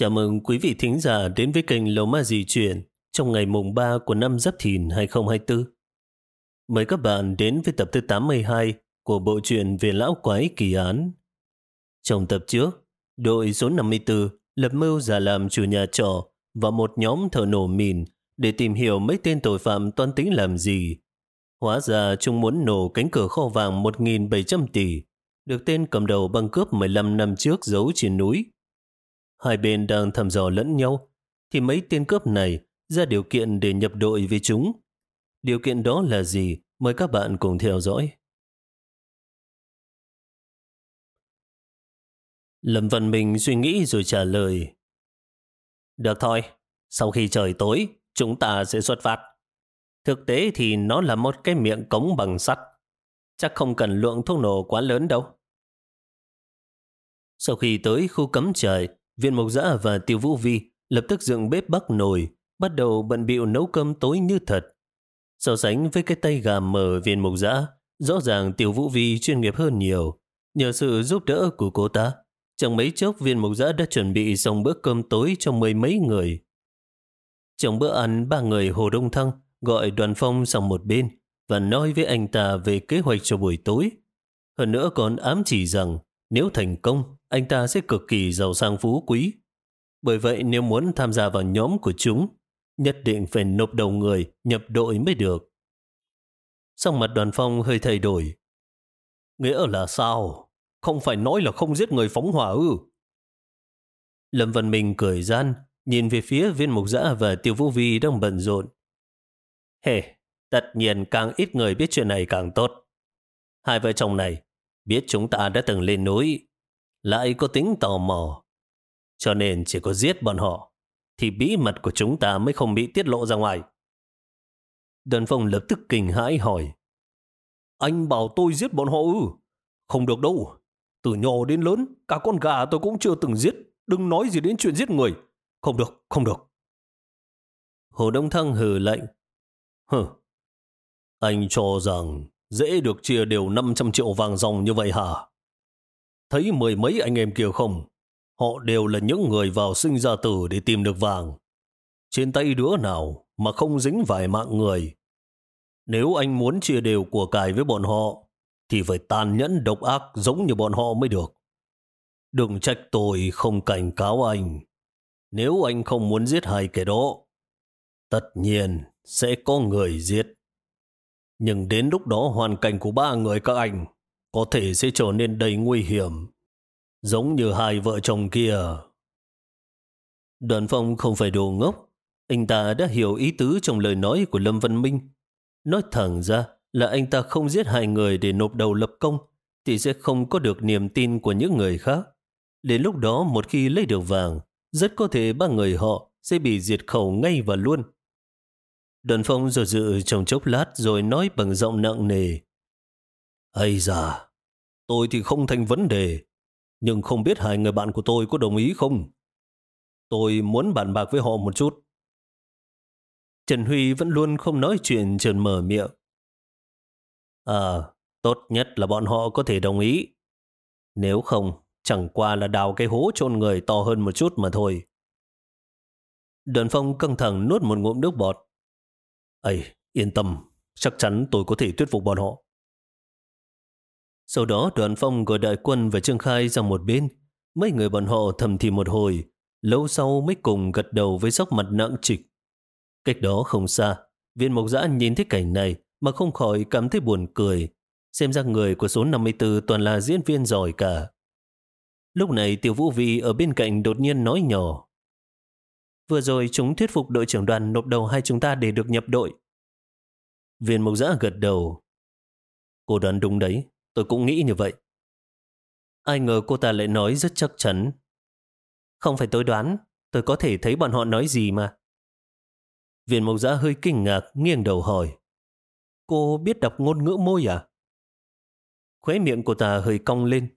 Chào mừng quý vị thính giả đến với kênh lâu Ma Di Chuyển trong ngày mùng 3 của năm Giáp Thìn 2024. Mời các bạn đến với tập thứ 82 của bộ truyện về lão quái kỳ án. Trong tập trước, đội số 54 lập mưu giả làm chủ nhà trọ và một nhóm thợ nổ mìn để tìm hiểu mấy tên tội phạm toan tính làm gì. Hóa ra chúng muốn nổ cánh cửa kho vàng 1.700 tỷ, được tên cầm đầu băng cướp 15 năm trước giấu trên núi. Hai bên đang thăm dò lẫn nhau, thì mấy tên cướp này ra điều kiện để nhập đội với chúng. Điều kiện đó là gì? Mời các bạn cùng theo dõi. Lâm Văn Minh suy nghĩ rồi trả lời. Được thôi, sau khi trời tối, chúng ta sẽ xuất phát. Thực tế thì nó là một cái miệng cống bằng sắt. Chắc không cần lượng thuốc nổ quá lớn đâu. Sau khi tới khu cấm trời, Viên Mộc Giã và Tiêu Vũ Vi lập tức dựng bếp bắc nồi, bắt đầu bận bịu nấu cơm tối như thật. So sánh với cái tay gà mờ Viên Mộc Giã, rõ ràng Tiêu Vũ Vi chuyên nghiệp hơn nhiều. Nhờ sự giúp đỡ của cô ta, chẳng mấy chốc Viên Mộc Giã đã chuẩn bị xong bữa cơm tối cho mười mấy người. Trong bữa ăn, ba người Hồ Đông Thăng gọi đoàn phong sang một bên và nói với anh ta về kế hoạch cho buổi tối. Hơn nữa còn ám chỉ rằng nếu thành công, anh ta sẽ cực kỳ giàu sang phú quý. Bởi vậy nếu muốn tham gia vào nhóm của chúng, nhất định phải nộp đầu người nhập đội mới được. Xong mặt đoàn phong hơi thay đổi. Nghĩa là sao? Không phải nói là không giết người phóng hỏa ư? Lâm Văn Minh cười gian, nhìn về phía viên mục giã và tiêu vũ vi đang bận rộn. Hề, hey, tất nhiên càng ít người biết chuyện này càng tốt. Hai vợ chồng này biết chúng ta đã từng lên núi, lại có tính tò mò. Cho nên chỉ có giết bọn họ, thì bí mật của chúng ta mới không bị tiết lộ ra ngoài. Đơn phong lập tức kinh hãi hỏi. Anh bảo tôi giết bọn họ ư? Không được đâu. Từ nhỏ đến lớn, cả con gà tôi cũng chưa từng giết. Đừng nói gì đến chuyện giết người. Không được, không được. Hồ Đông Thăng hừ lạnh. Hừ, anh cho rằng dễ được chia đều 500 triệu vàng dòng như vậy hả? Thấy mười mấy anh em kia không? Họ đều là những người vào sinh ra tử để tìm được vàng. Trên tay đứa nào mà không dính vài mạng người. Nếu anh muốn chia đều của cải với bọn họ, thì phải tàn nhẫn độc ác giống như bọn họ mới được. Đừng trách tôi không cảnh cáo anh. Nếu anh không muốn giết hai kẻ đó, tất nhiên sẽ có người giết. Nhưng đến lúc đó hoàn cảnh của ba người các anh có thể sẽ trở nên đầy nguy hiểm, giống như hai vợ chồng kia. Đoàn phong không phải đồ ngốc, anh ta đã hiểu ý tứ trong lời nói của Lâm Văn Minh. Nói thẳng ra là anh ta không giết hai người để nộp đầu lập công, thì sẽ không có được niềm tin của những người khác. Đến lúc đó một khi lấy được vàng, rất có thể ba người họ sẽ bị diệt khẩu ngay và luôn. Đoàn phong rồi dự trong chốc lát rồi nói bằng giọng nặng nề. Ây da, tôi thì không thành vấn đề, nhưng không biết hai người bạn của tôi có đồng ý không? Tôi muốn bàn bạc với họ một chút. Trần Huy vẫn luôn không nói chuyện trần mở miệng. À, tốt nhất là bọn họ có thể đồng ý. Nếu không, chẳng qua là đào cái hố chôn người to hơn một chút mà thôi. Đoàn phong căng thẳng nuốt một ngụm nước bọt. Ây, yên tâm, chắc chắn tôi có thể thuyết phục bọn họ. Sau đó đoàn phong gọi đại quân và Trương Khai ra một bên. Mấy người bọn họ thầm thì một hồi, lâu sau mới cùng gật đầu với sóc mặt nặng trịch. Cách đó không xa, viên mộc giã nhìn thấy cảnh này mà không khỏi cảm thấy buồn cười. Xem ra người của số 54 toàn là diễn viên giỏi cả. Lúc này Tiểu Vũ Vi ở bên cạnh đột nhiên nói nhỏ. Vừa rồi chúng thuyết phục đội trưởng đoàn nộp đầu hai chúng ta để được nhập đội. Viên mộc giã gật đầu. Cô đoán đúng đấy, Tôi cũng nghĩ như vậy. Ai ngờ cô ta lại nói rất chắc chắn. Không phải tôi đoán, tôi có thể thấy bọn họ nói gì mà. Viên mộc giã hơi kinh ngạc, nghiêng đầu hỏi. Cô biết đọc ngôn ngữ môi à? Khóe miệng cô ta hơi cong lên.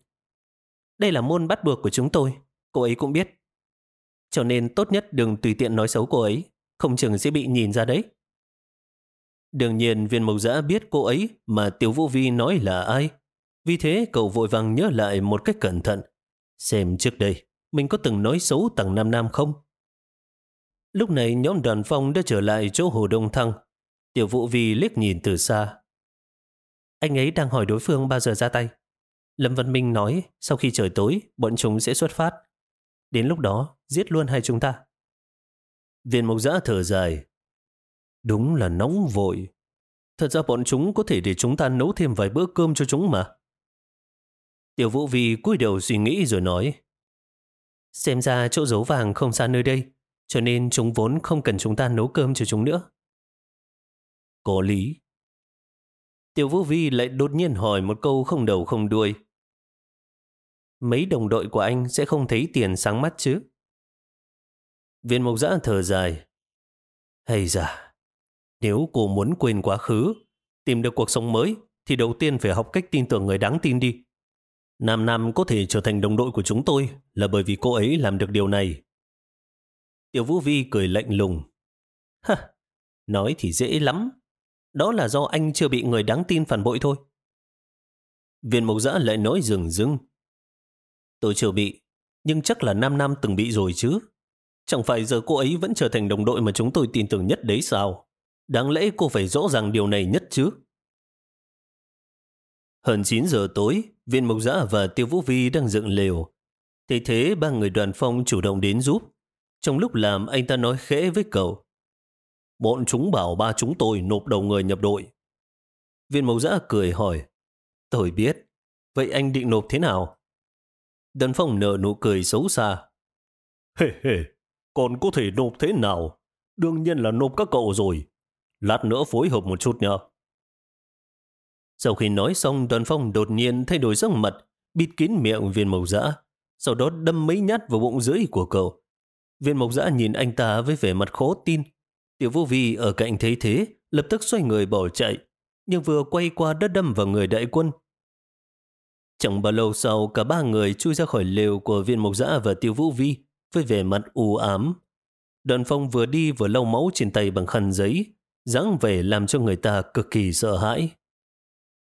Đây là môn bắt buộc của chúng tôi, cô ấy cũng biết. Cho nên tốt nhất đừng tùy tiện nói xấu cô ấy, không chừng sẽ bị nhìn ra đấy. Đương nhiên viên mộc giã biết cô ấy mà Tiểu Vũ Vi nói là ai. Vì thế cậu vội vàng nhớ lại một cách cẩn thận. Xem trước đây, mình có từng nói xấu tầng Nam Nam không? Lúc này nhóm đoàn phong đã trở lại chỗ Hồ Đông Thăng. Tiểu vụ vì liếc nhìn từ xa. Anh ấy đang hỏi đối phương bao giờ ra tay. Lâm Văn Minh nói sau khi trời tối, bọn chúng sẽ xuất phát. Đến lúc đó, giết luôn hai chúng ta. Viên mộc giã thở dài. Đúng là nóng vội. Thật ra bọn chúng có thể để chúng ta nấu thêm vài bữa cơm cho chúng mà. Tiểu vũ vi cúi đầu suy nghĩ rồi nói. Xem ra chỗ giấu vàng không xa nơi đây, cho nên chúng vốn không cần chúng ta nấu cơm cho chúng nữa. Có lý. Tiểu vũ vi lại đột nhiên hỏi một câu không đầu không đuôi. Mấy đồng đội của anh sẽ không thấy tiền sáng mắt chứ? Viên mộc giã thở dài. Hay da, nếu cô muốn quên quá khứ, tìm được cuộc sống mới, thì đầu tiên phải học cách tin tưởng người đáng tin đi. Nam Nam có thể trở thành đồng đội của chúng tôi là bởi vì cô ấy làm được điều này. Tiểu Vũ Vi cười lạnh lùng. Ha, nói thì dễ lắm. Đó là do anh chưa bị người đáng tin phản bội thôi. Viên mộc giã lại nói rừng rưng. Tôi chưa bị, nhưng chắc là Nam Nam từng bị rồi chứ. Chẳng phải giờ cô ấy vẫn trở thành đồng đội mà chúng tôi tin tưởng nhất đấy sao? Đáng lẽ cô phải rõ ràng điều này nhất chứ. Hơn 9 giờ tối, viên mộc giã và tiêu vũ vi đang dựng lều. Thế thế ba người đoàn phong chủ động đến giúp. Trong lúc làm anh ta nói khẽ với cậu. Bọn chúng bảo ba chúng tôi nộp đầu người nhập đội. Viên mộc giã cười hỏi. Tôi biết. Vậy anh định nộp thế nào? Đoàn phong nở nụ cười xấu xa. Hề hề, còn có thể nộp thế nào? Đương nhiên là nộp các cậu rồi. Lát nữa phối hợp một chút nha. Sau khi nói xong, đoàn phong đột nhiên thay đổi sắc mặt, bịt kín miệng viên mộc dã, sau đó đâm mấy nhát vào bụng dưới của cậu. Viên mộc dã nhìn anh ta với vẻ mặt khó tin. Tiểu vô vi ở cạnh thấy thế, lập tức xoay người bỏ chạy, nhưng vừa quay qua đất đâm vào người đại quân. Chẳng bao lâu sau, cả ba người chui ra khỏi lều của viên mộc dã và tiêu vũ vi với vẻ mặt u ám. Đoàn phong vừa đi vừa lau máu trên tay bằng khăn giấy, dáng vẻ làm cho người ta cực kỳ sợ hãi.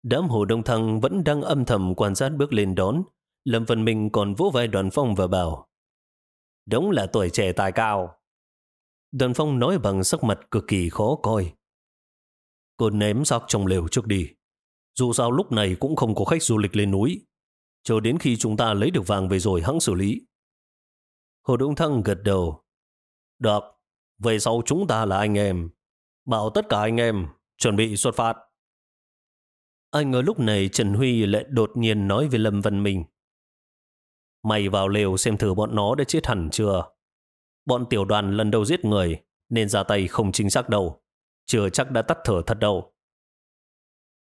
Đám hồ đông thăng vẫn đang âm thầm quan sát bước lên đón. Lâm Vân Minh còn vỗ vai đoàn phong và bảo Đúng là tuổi trẻ tài cao. Đoàn phong nói bằng sắc mặt cực kỳ khó coi. Cô ném xác trong lều trước đi. Dù sao lúc này cũng không có khách du lịch lên núi. Chờ đến khi chúng ta lấy được vàng về rồi hãng xử lý. Hồ Đông Thăng gật đầu. Được, về sau chúng ta là anh em. Bảo tất cả anh em chuẩn bị xuất phát. Anh ngờ lúc này Trần Huy lại đột nhiên nói với Lâm Văn Minh. Mày vào lều xem thử bọn nó đã chết hẳn chưa. Bọn tiểu đoàn lần đầu giết người nên ra tay không chính xác đâu. Chưa chắc đã tắt thở thật đâu.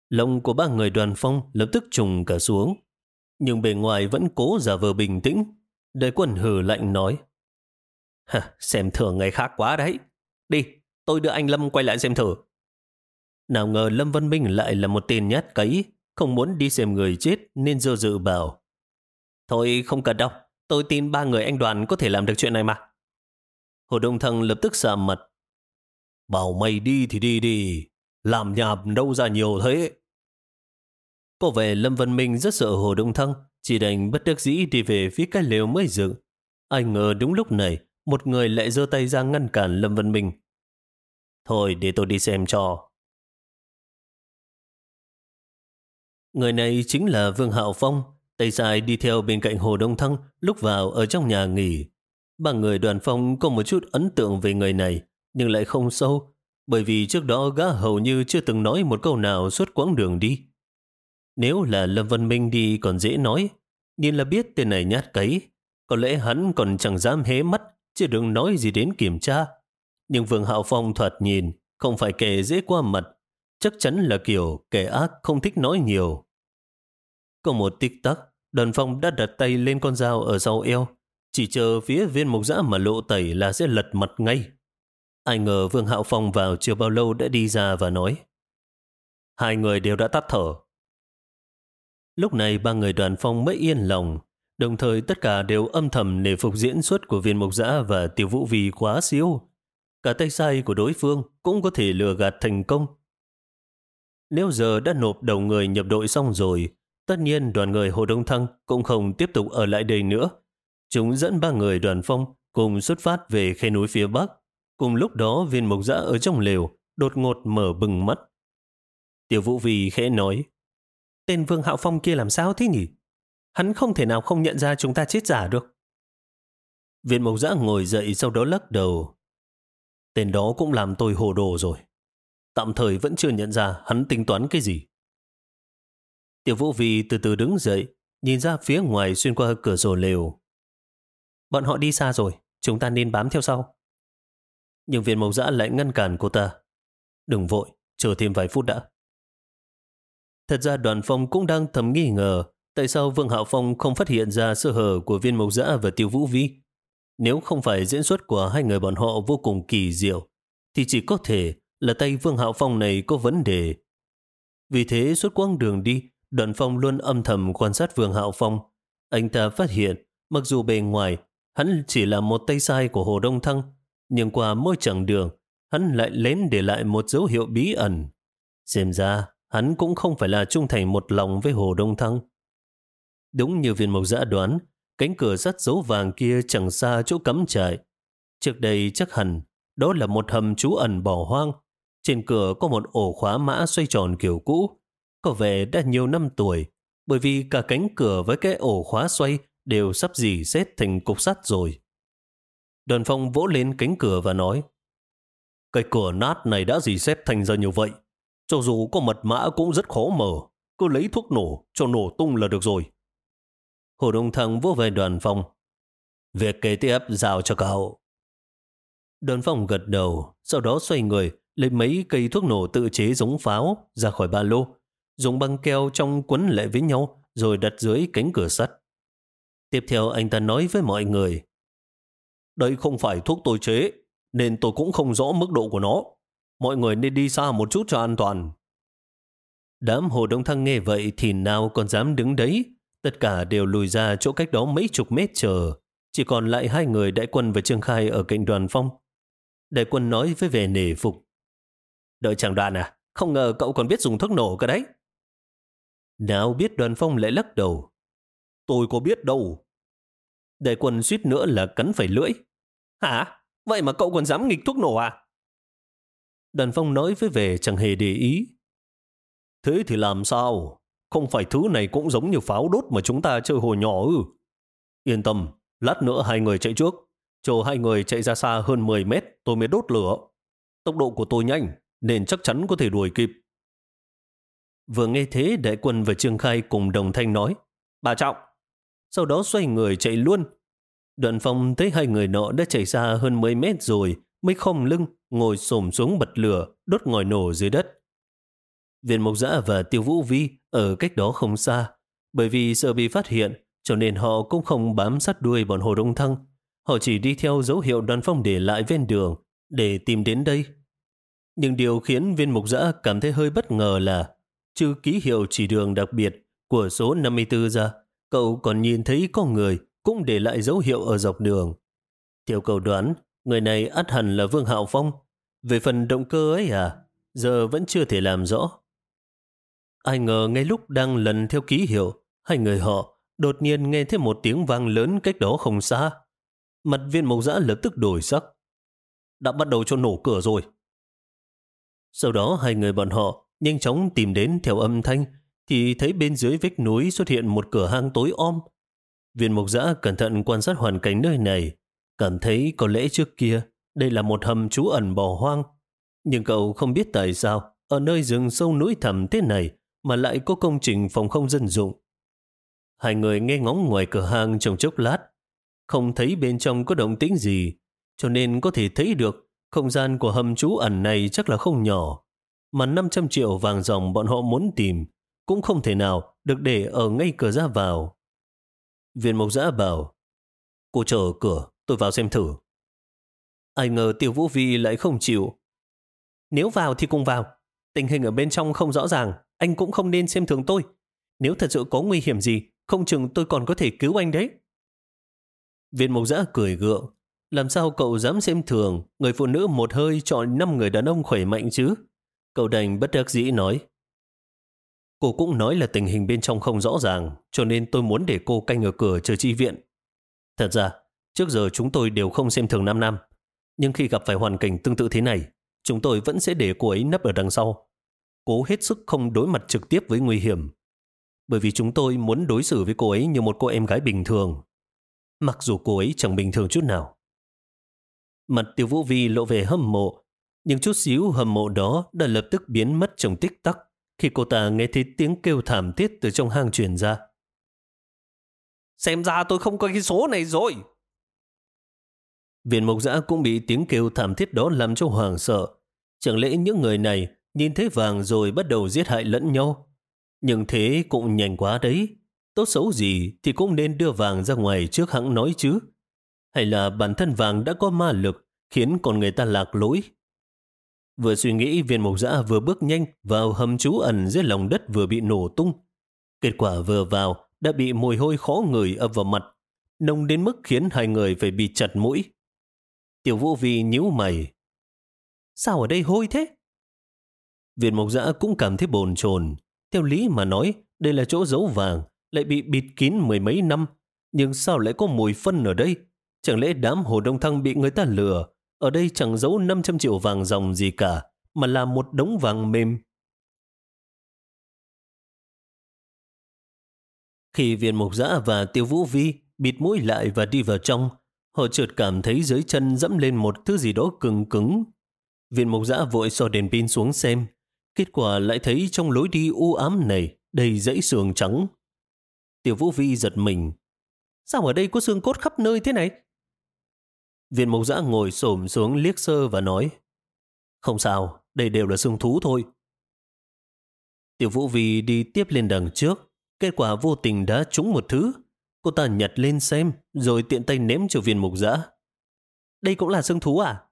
Lông của ba người đoàn phong lập tức trùng cả xuống. Nhưng bề ngoài vẫn cố giả vờ bình tĩnh. Đại quân hừ lạnh nói. Hả, xem thử ngày khác quá đấy. Đi, tôi đưa anh Lâm quay lại xem thử. Nào ngờ Lâm Văn Minh lại là một tên nhát cấy, không muốn đi xem người chết nên dơ dự bảo. Thôi không cần đâu, tôi tin ba người anh đoàn có thể làm được chuyện này mà. Hồ Đông Thăng lập tức sạm mặt. Bảo mày đi thì đi đi, làm nhảm đâu ra nhiều thế. Có vẻ Lâm Văn Minh rất sợ Hồ Đông Thăng, chỉ đành bất đắc dĩ đi về phía cái lều mới dựng. Ai ngờ đúng lúc này, một người lại giơ tay ra ngăn cản Lâm Văn Minh. Thôi để tôi đi xem cho. Người này chính là Vương Hạo Phong, tay dài đi theo bên cạnh Hồ Đông Thăng lúc vào ở trong nhà nghỉ. Ba người đoàn phong có một chút ấn tượng về người này, nhưng lại không sâu, bởi vì trước đó gã hầu như chưa từng nói một câu nào suốt quãng đường đi. Nếu là Lâm Văn Minh đi còn dễ nói, nhìn là biết tên này nhát cấy, có lẽ hắn còn chẳng dám hé mắt, chứ đừng nói gì đến kiểm tra. Nhưng Vương Hạo Phong thoạt nhìn, không phải kẻ dễ qua mặt, chắc chắn là kiểu kẻ ác không thích nói nhiều. Có một tích tắc, đoàn phong đã đặt tay lên con dao ở sau eo, chỉ chờ phía viên mục giã mà lộ tẩy là sẽ lật mặt ngay. Ai ngờ Vương Hạo Phong vào chưa bao lâu đã đi ra và nói Hai người đều đã tắt thở. Lúc này ba người đoàn phong mới yên lòng, đồng thời tất cả đều âm thầm nể phục diễn xuất của viên mục giã và tiểu vũ vì quá siêu. Cả tay sai của đối phương cũng có thể lừa gạt thành công. Nếu giờ đã nộp đầu người nhập đội xong rồi, tất nhiên đoàn người Hồ Đông Thăng cũng không tiếp tục ở lại đây nữa. Chúng dẫn ba người đoàn phong cùng xuất phát về khe núi phía bắc. Cùng lúc đó viên mộc dã ở trong lều đột ngột mở bừng mắt. Tiểu vũ vì khẽ nói Tên Vương Hạo Phong kia làm sao thế nhỉ? Hắn không thể nào không nhận ra chúng ta chết giả được. Viên mộc dã ngồi dậy sau đó lắc đầu. Tên đó cũng làm tôi hồ đồ rồi. Tạm thời vẫn chưa nhận ra hắn tính toán cái gì. Tiểu vũ Vi từ từ đứng dậy, nhìn ra phía ngoài xuyên qua cửa sổ lều. Bọn họ đi xa rồi, chúng ta nên bám theo sau. Nhưng viên mộc dã lại ngăn cản cô ta. Đừng vội, chờ thêm vài phút đã. Thật ra đoàn phong cũng đang thầm nghi ngờ tại sao Vương Hạo Phong không phát hiện ra sơ hở của viên mộc dã và tiêu vũ vi. Nếu không phải diễn xuất của hai người bọn họ vô cùng kỳ diệu, thì chỉ có thể là tay Vương Hạo Phong này có vấn đề. Vì thế suốt quãng đường đi, đoàn phong luôn âm thầm quan sát Vương Hạo Phong. Anh ta phát hiện, mặc dù bề ngoài, hắn chỉ là một tay sai của Hồ Đông Thăng, nhưng qua mỗi chặng đường, hắn lại lén để lại một dấu hiệu bí ẩn. Xem ra, hắn cũng không phải là trung thành một lòng với Hồ Đông Thăng. Đúng như viên mộc giã đoán, cánh cửa sắt dấu vàng kia chẳng xa chỗ cắm trại. Trước đây chắc hẳn, đó là một hầm trú ẩn bỏ hoang. Trên cửa có một ổ khóa mã xoay tròn kiểu cũ, có vẻ đã nhiều năm tuổi, bởi vì cả cánh cửa với cái ổ khóa xoay đều sắp dì xét thành cục sắt rồi. Đoàn phong vỗ lên cánh cửa và nói, cái cửa nát này đã dì xét thành ra như vậy. Cho dù có mật mã cũng rất khó mở, cứ lấy thuốc nổ cho nổ tung là được rồi. Hồ Đông Thăng vỗ về đoàn phong. Việc kế tiếp giao cho cậu. Đoàn phong gật đầu, sau đó xoay người, lấy mấy cây thuốc nổ tự chế giống pháo ra khỏi ba lô, dùng băng keo trong quấn lại với nhau rồi đặt dưới cánh cửa sắt. Tiếp theo anh ta nói với mọi người, đây không phải thuốc tôi chế, nên tôi cũng không rõ mức độ của nó. Mọi người nên đi xa một chút cho an toàn. Đám hồ đông thăng nghe vậy thì nào còn dám đứng đấy. Tất cả đều lùi ra chỗ cách đó mấy chục mét chờ. Chỉ còn lại hai người đại quân và Trương Khai ở cạnh đoàn phong. Đại quân nói với vẻ nể phục. Đợi chàng đoàn à, không ngờ cậu còn biết dùng thuốc nổ cơ đấy. Nào biết đoàn phong lại lắc đầu. Tôi có biết đâu. Đại quân suýt nữa là cắn phải lưỡi. Hả? Vậy mà cậu còn dám nghịch thuốc nổ à? Đoàn phong nói với về chẳng hề để ý. Thế thì làm sao? Không phải thứ này cũng giống như pháo đốt mà chúng ta chơi hồi nhỏ ư. Yên tâm, lát nữa hai người chạy trước. Chờ hai người chạy ra xa hơn 10 mét tôi mới đốt lửa. Tốc độ của tôi nhanh, nên chắc chắn có thể đuổi kịp. Vừa nghe thế, đại quân và Trương Khai cùng đồng thanh nói, Bà Trọng Sau đó xoay người chạy luôn Đoạn phong thấy hai người nọ đã chạy xa hơn 10 mét rồi, mới không lưng, ngồi xổm xuống bật lửa, đốt ngòi nổ dưới đất. Viên Mộc Giã và Tiêu Vũ Vi ở cách đó không xa, bởi vì sợ bị phát hiện, cho nên họ cũng không bám sát đuôi bọn Hồ Đông Thăng. Họ chỉ đi theo dấu hiệu đoàn phong để lại ven đường, để tìm đến đây. Nhưng điều khiến viên mục giã cảm thấy hơi bất ngờ là trừ ký hiệu chỉ đường đặc biệt của số 54 ra, cậu còn nhìn thấy có người cũng để lại dấu hiệu ở dọc đường. Theo cầu đoán, người này át hẳn là Vương Hạo Phong. Về phần động cơ ấy à, giờ vẫn chưa thể làm rõ. Ai ngờ ngay lúc đang lần theo ký hiệu, hai người họ đột nhiên nghe thấy một tiếng vang lớn cách đó không xa. Mặt viên mộc giã lập tức đổi sắc. Đã bắt đầu cho nổ cửa rồi. Sau đó hai người bọn họ nhanh chóng tìm đến theo âm thanh thì thấy bên dưới vách núi xuất hiện một cửa hang tối om. Viên mộc giã cẩn thận quan sát hoàn cảnh nơi này, cảm thấy có lẽ trước kia đây là một hầm trú ẩn bò hoang. Nhưng cậu không biết tại sao ở nơi rừng sâu núi thẳm thế này mà lại có công trình phòng không dân dụng. Hai người nghe ngóng ngoài cửa hang trong chốc lát, không thấy bên trong có động tĩnh gì, cho nên có thể thấy được không gian của hầm trú ẩn này chắc là không nhỏ. Mà 500 triệu vàng dòng bọn họ muốn tìm cũng không thể nào được để ở ngay cửa ra vào. Viên mộc giã bảo, cô chờ ở cửa, tôi vào xem thử. Ai ngờ Tiêu vũ vi lại không chịu. Nếu vào thì cùng vào. Tình hình ở bên trong không rõ ràng, anh cũng không nên xem thường tôi. Nếu thật sự có nguy hiểm gì, không chừng tôi còn có thể cứu anh đấy. Viên mộc giã cười gượng. Làm sao cậu dám xem thường người phụ nữ một hơi chọn năm người đàn ông khỏe mạnh chứ? Cậu đành bất đắc dĩ nói. Cô cũng nói là tình hình bên trong không rõ ràng, cho nên tôi muốn để cô canh ở cửa chờ chi viện. Thật ra, trước giờ chúng tôi đều không xem thường Nam Nam. Nhưng khi gặp phải hoàn cảnh tương tự thế này, chúng tôi vẫn sẽ để cô ấy nấp ở đằng sau. Cố hết sức không đối mặt trực tiếp với nguy hiểm. Bởi vì chúng tôi muốn đối xử với cô ấy như một cô em gái bình thường. Mặc dù cô ấy chẳng bình thường chút nào. Mặt tiêu vũ vi lộ về hâm mộ, nhưng chút xíu hâm mộ đó đã lập tức biến mất trong tích tắc khi cô ta nghe thấy tiếng kêu thảm thiết từ trong hang truyền ra. Xem ra tôi không có cái số này rồi. Viện mộc giã cũng bị tiếng kêu thảm thiết đó làm cho hoàng sợ. Chẳng lẽ những người này nhìn thấy vàng rồi bắt đầu giết hại lẫn nhau? Nhưng thế cũng nhanh quá đấy. Tốt xấu gì thì cũng nên đưa vàng ra ngoài trước hãng nói chứ. Hay là bản thân vàng đã có ma lực khiến con người ta lạc lối? Vừa suy nghĩ viên mộc giã vừa bước nhanh vào hầm trú ẩn dưới lòng đất vừa bị nổ tung. Kết quả vừa vào đã bị mùi hôi khó ngửi ập vào mặt, nông đến mức khiến hai người phải bị chặt mũi. Tiểu vũ vi nhíu mày. Sao ở đây hôi thế? Viện mộc giã cũng cảm thấy bồn chồn. Theo lý mà nói, đây là chỗ giấu vàng, lại bị bịt kín mười mấy năm. Nhưng sao lại có mùi phân ở đây? Chẳng lẽ đám hồ đông thăng bị người ta lừa? Ở đây chẳng giấu 500 triệu vàng dòng gì cả, mà là một đống vàng mềm. Khi viên mục giã và tiêu vũ vi bịt mũi lại và đi vào trong, họ chợt cảm thấy dưới chân dẫm lên một thứ gì đó cứng cứng. Viên mục giã vội so đèn pin xuống xem, kết quả lại thấy trong lối đi u ám này đầy dãy xương trắng. Tiêu vũ vi giật mình. Sao ở đây có xương cốt khắp nơi thế này? Viên mục giã ngồi xổm xuống liếc sơ và nói Không sao, đây đều là xương thú thôi. Tiểu vũ vi đi tiếp lên đằng trước, kết quả vô tình đã trúng một thứ. Cô ta nhặt lên xem, rồi tiện tay ném cho viên mục giã. Đây cũng là xương thú à?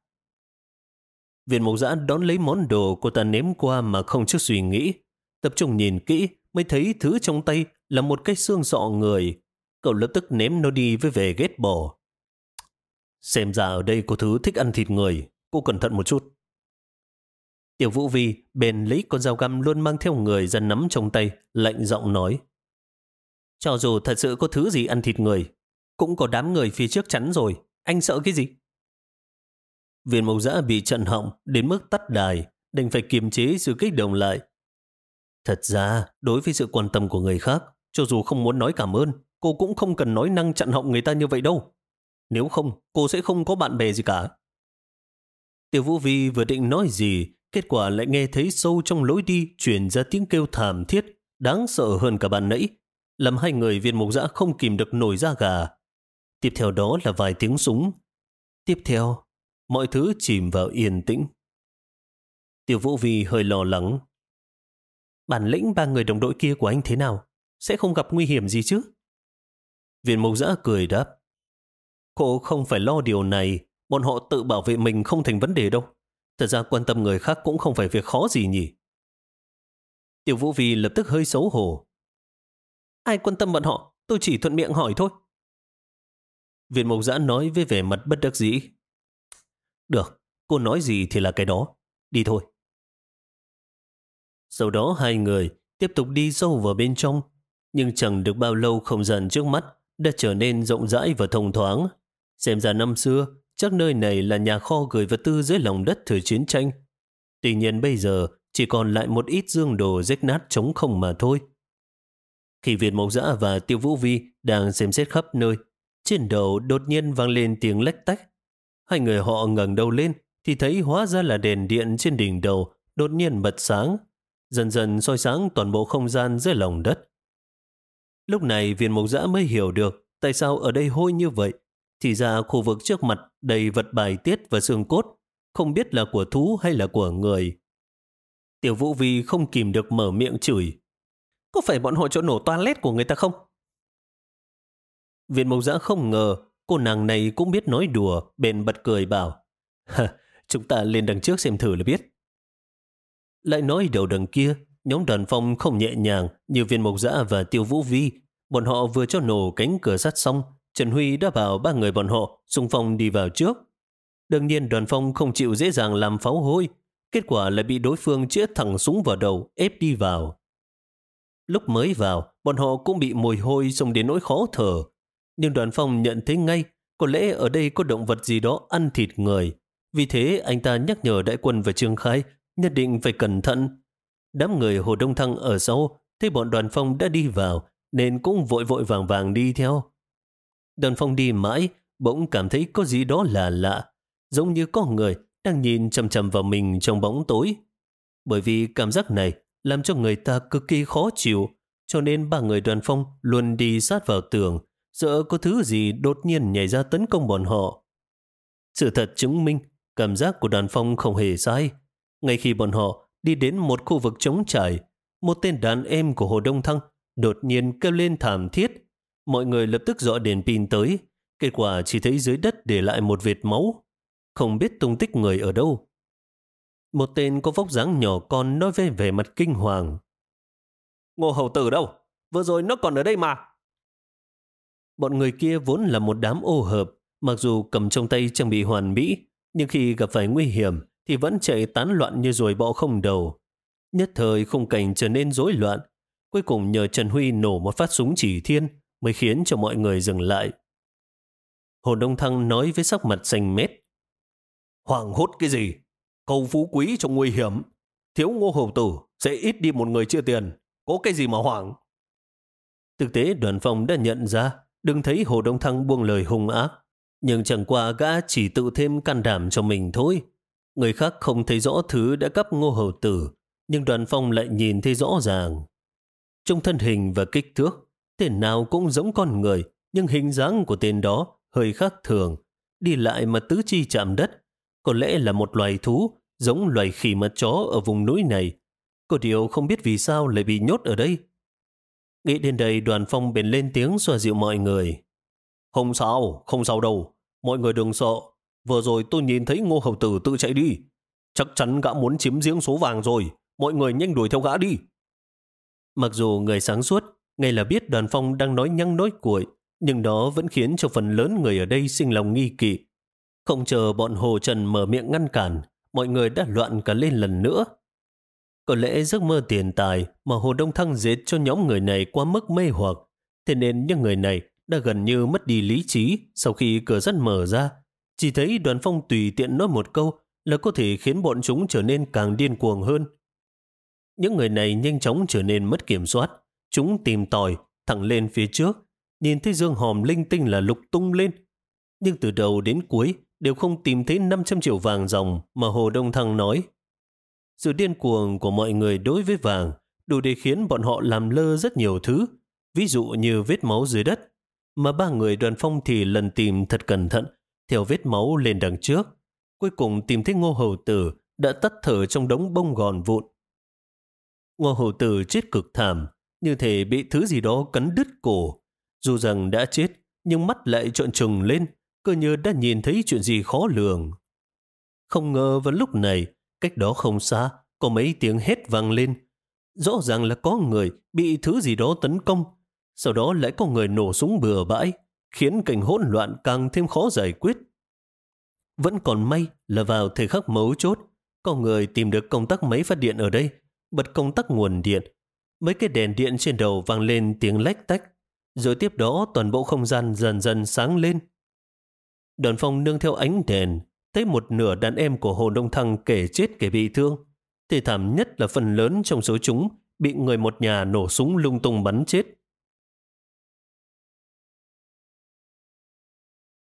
Viên mục giã đón lấy món đồ cô ta ném qua mà không chút suy nghĩ. Tập trung nhìn kỹ mới thấy thứ trong tay là một cái xương sọ người. Cậu lập tức ném nó đi với vẻ ghét bỏ. Xem ra ở đây có thứ thích ăn thịt người, cô cẩn thận một chút. Tiểu Vũ Vi bền lấy con dao găm luôn mang theo người ra nắm trong tay, lạnh giọng nói. Cho dù thật sự có thứ gì ăn thịt người, cũng có đám người phía trước chắn rồi, anh sợ cái gì? Viên mộc giã bị trận họng đến mức tắt đài, đành phải kiềm chế sự kích động lại. Thật ra, đối với sự quan tâm của người khác, cho dù không muốn nói cảm ơn, cô cũng không cần nói năng chặn họng người ta như vậy đâu. Nếu không, cô sẽ không có bạn bè gì cả. Tiểu Vũ Vi vừa định nói gì, kết quả lại nghe thấy sâu trong lối đi truyền ra tiếng kêu thảm thiết, đáng sợ hơn cả bạn nãy, làm hai người viên mục giã không kìm được nổi da gà. Tiếp theo đó là vài tiếng súng. Tiếp theo, mọi thứ chìm vào yên tĩnh. Tiểu Vũ Vi hơi lo lắng. Bản lĩnh ba người đồng đội kia của anh thế nào? Sẽ không gặp nguy hiểm gì chứ? Viên mục giã cười đáp. Cô không phải lo điều này, bọn họ tự bảo vệ mình không thành vấn đề đâu. Thật ra quan tâm người khác cũng không phải việc khó gì nhỉ. Tiểu Vũ Vi lập tức hơi xấu hổ. Ai quan tâm bọn họ, tôi chỉ thuận miệng hỏi thôi. Viện Mộc Giã nói với vẻ mặt bất đắc dĩ. Được, cô nói gì thì là cái đó. Đi thôi. Sau đó hai người tiếp tục đi sâu vào bên trong, nhưng chẳng được bao lâu không gian trước mắt đã trở nên rộng rãi và thông thoáng. Xem ra năm xưa, chắc nơi này là nhà kho gửi vật tư dưới lòng đất thời chiến tranh. Tuy nhiên bây giờ chỉ còn lại một ít dương đồ rách nát trống không mà thôi. Khi Việt Mộc Giã và Tiêu Vũ Vi đang xem xét khắp nơi, trên đầu đột nhiên vang lên tiếng lách tách. Hai người họ ngẩng đầu lên thì thấy hóa ra là đèn điện trên đỉnh đầu đột nhiên bật sáng, dần dần soi sáng toàn bộ không gian dưới lòng đất. Lúc này viên mộc giã mới hiểu được tại sao ở đây hôi như vậy thì ra khu vực trước mặt đầy vật bài tiết và xương cốt, không biết là của thú hay là của người. Tiểu Vũ Vi không kìm được mở miệng chửi. Có phải bọn họ chỗ nổ toilet của người ta không? Viện Mộc Giã không ngờ cô nàng này cũng biết nói đùa, bền bật cười bảo. Chúng ta lên đằng trước xem thử là biết. Lại nói đầu đằng kia, nhóm đoàn phong không nhẹ nhàng như viên mộc giã và tiêu vũ vi. Bọn họ vừa cho nổ cánh cửa sắt xong, Trần Huy đã bảo ba người bọn họ xung phong đi vào trước. Đương nhiên đoàn phong không chịu dễ dàng làm pháo hôi, kết quả là bị đối phương chĩa thẳng súng vào đầu ép đi vào. Lúc mới vào, bọn họ cũng bị mùi hôi xông đến nỗi khó thở. Nhưng đoàn phong nhận thấy ngay có lẽ ở đây có động vật gì đó ăn thịt người. Vì thế anh ta nhắc nhở đại quân và Trương Khai nhất định phải cẩn thận. Đám người Hồ Đông Thăng ở sau thấy bọn đoàn phong đã đi vào nên cũng vội vội vàng vàng đi theo. Đoàn phong đi mãi bỗng cảm thấy có gì đó là lạ giống như có người đang nhìn chầm chầm vào mình trong bóng tối. Bởi vì cảm giác này làm cho người ta cực kỳ khó chịu cho nên ba người đoàn phong luôn đi sát vào tường sợ có thứ gì đột nhiên nhảy ra tấn công bọn họ. Sự thật chứng minh cảm giác của đoàn phong không hề sai. Ngay khi bọn họ đi đến một khu vực trống trải, một tên đàn em của Hồ Đông Thăng đột nhiên kêu lên thảm thiết. Mọi người lập tức dọ đèn pin tới. Kết quả chỉ thấy dưới đất để lại một vệt máu. Không biết tung tích người ở đâu. Một tên có vóc dáng nhỏ con nói về vẻ mặt kinh hoàng. Ngô hầu tử đâu? Vừa rồi nó còn ở đây mà. Bọn người kia vốn là một đám ô hợp, mặc dù cầm trong tay trang bị hoàn mỹ, nhưng khi gặp phải nguy hiểm thì vẫn chạy tán loạn như rồi bọ không đầu. Nhất thời khung cảnh trở nên rối loạn. Cuối cùng nhờ Trần Huy nổ một phát súng chỉ thiên mới khiến cho mọi người dừng lại. Hồ Đông Thăng nói với sắc mặt xanh mét. Hoàng hốt cái gì? Cầu phú quý trong nguy hiểm. Thiếu ngô hầu tử sẽ ít đi một người chia tiền. Có cái gì mà hoảng? Thực tế đoàn phòng đã nhận ra đừng thấy Hồ Đông Thăng buông lời hung ác. Nhưng chẳng qua gã chỉ tự thêm can đảm cho mình thôi. Người khác không thấy rõ thứ đã cấp ngô hầu tử, nhưng đoàn phong lại nhìn thấy rõ ràng. Trong thân hình và kích thước, tên nào cũng giống con người, nhưng hình dáng của tên đó hơi khác thường. Đi lại mà tứ chi chạm đất, có lẽ là một loài thú, giống loài khỉ mà chó ở vùng núi này. Có điều không biết vì sao lại bị nhốt ở đây. Nghĩ đến đây đoàn phong bền lên tiếng xoa dịu mọi người. Không sao, không sao đâu. Mọi người đừng sợ. Vừa rồi tôi nhìn thấy ngô hầu tử tự chạy đi. Chắc chắn gã muốn chiếm giếng số vàng rồi. Mọi người nhanh đuổi theo gã đi. Mặc dù người sáng suốt, ngay là biết đoàn phong đang nói nhăng nói cuội, nhưng đó vẫn khiến cho phần lớn người ở đây sinh lòng nghi kỵ. Không chờ bọn Hồ Trần mở miệng ngăn cản, mọi người đã loạn cả lên lần nữa. Có lẽ giấc mơ tiền tài mà Hồ Đông Thăng dết cho nhóm người này quá mức mê hoặc, thế nên những người này đã gần như mất đi lý trí sau khi cửa sắt mở ra. Chỉ thấy đoàn phong tùy tiện nói một câu là có thể khiến bọn chúng trở nên càng điên cuồng hơn. Những người này nhanh chóng trở nên mất kiểm soát. Chúng tìm tòi, thẳng lên phía trước, nhìn thấy dương hòm linh tinh là lục tung lên. Nhưng từ đầu đến cuối đều không tìm thấy 500 triệu vàng dòng mà Hồ Đông Thăng nói. Sự điên cuồng của mọi người đối với vàng đủ để khiến bọn họ làm lơ rất nhiều thứ, ví dụ như vết máu dưới đất, mà ba người đoàn phong thì lần tìm thật cẩn thận, theo vết máu lên đằng trước. Cuối cùng tìm thấy ngô hầu tử đã tắt thở trong đống bông gòn vụn. Ngô hầu tử chết cực thảm, như thể bị thứ gì đó cắn đứt cổ. Dù rằng đã chết, nhưng mắt lại trợn trừng lên, cơ như đã nhìn thấy chuyện gì khó lường. Không ngờ vào lúc này, cách đó không xa, có mấy tiếng hét vang lên. Rõ ràng là có người bị thứ gì đó tấn công, sau đó lại có người nổ súng bừa bãi, khiến cảnh hỗn loạn càng thêm khó giải quyết. Vẫn còn may là vào thời khắc mấu chốt, có người tìm được công tắc máy phát điện ở đây, bật công tắc nguồn điện. Mấy cái đèn điện trên đầu vang lên tiếng lách tách, rồi tiếp đó toàn bộ không gian dần dần sáng lên. Đoàn phong nương theo ánh đèn, thấy một nửa đàn em của Hồ Đông Thăng kể chết kể bị thương. Thì thảm nhất là phần lớn trong số chúng bị người một nhà nổ súng lung tung bắn chết.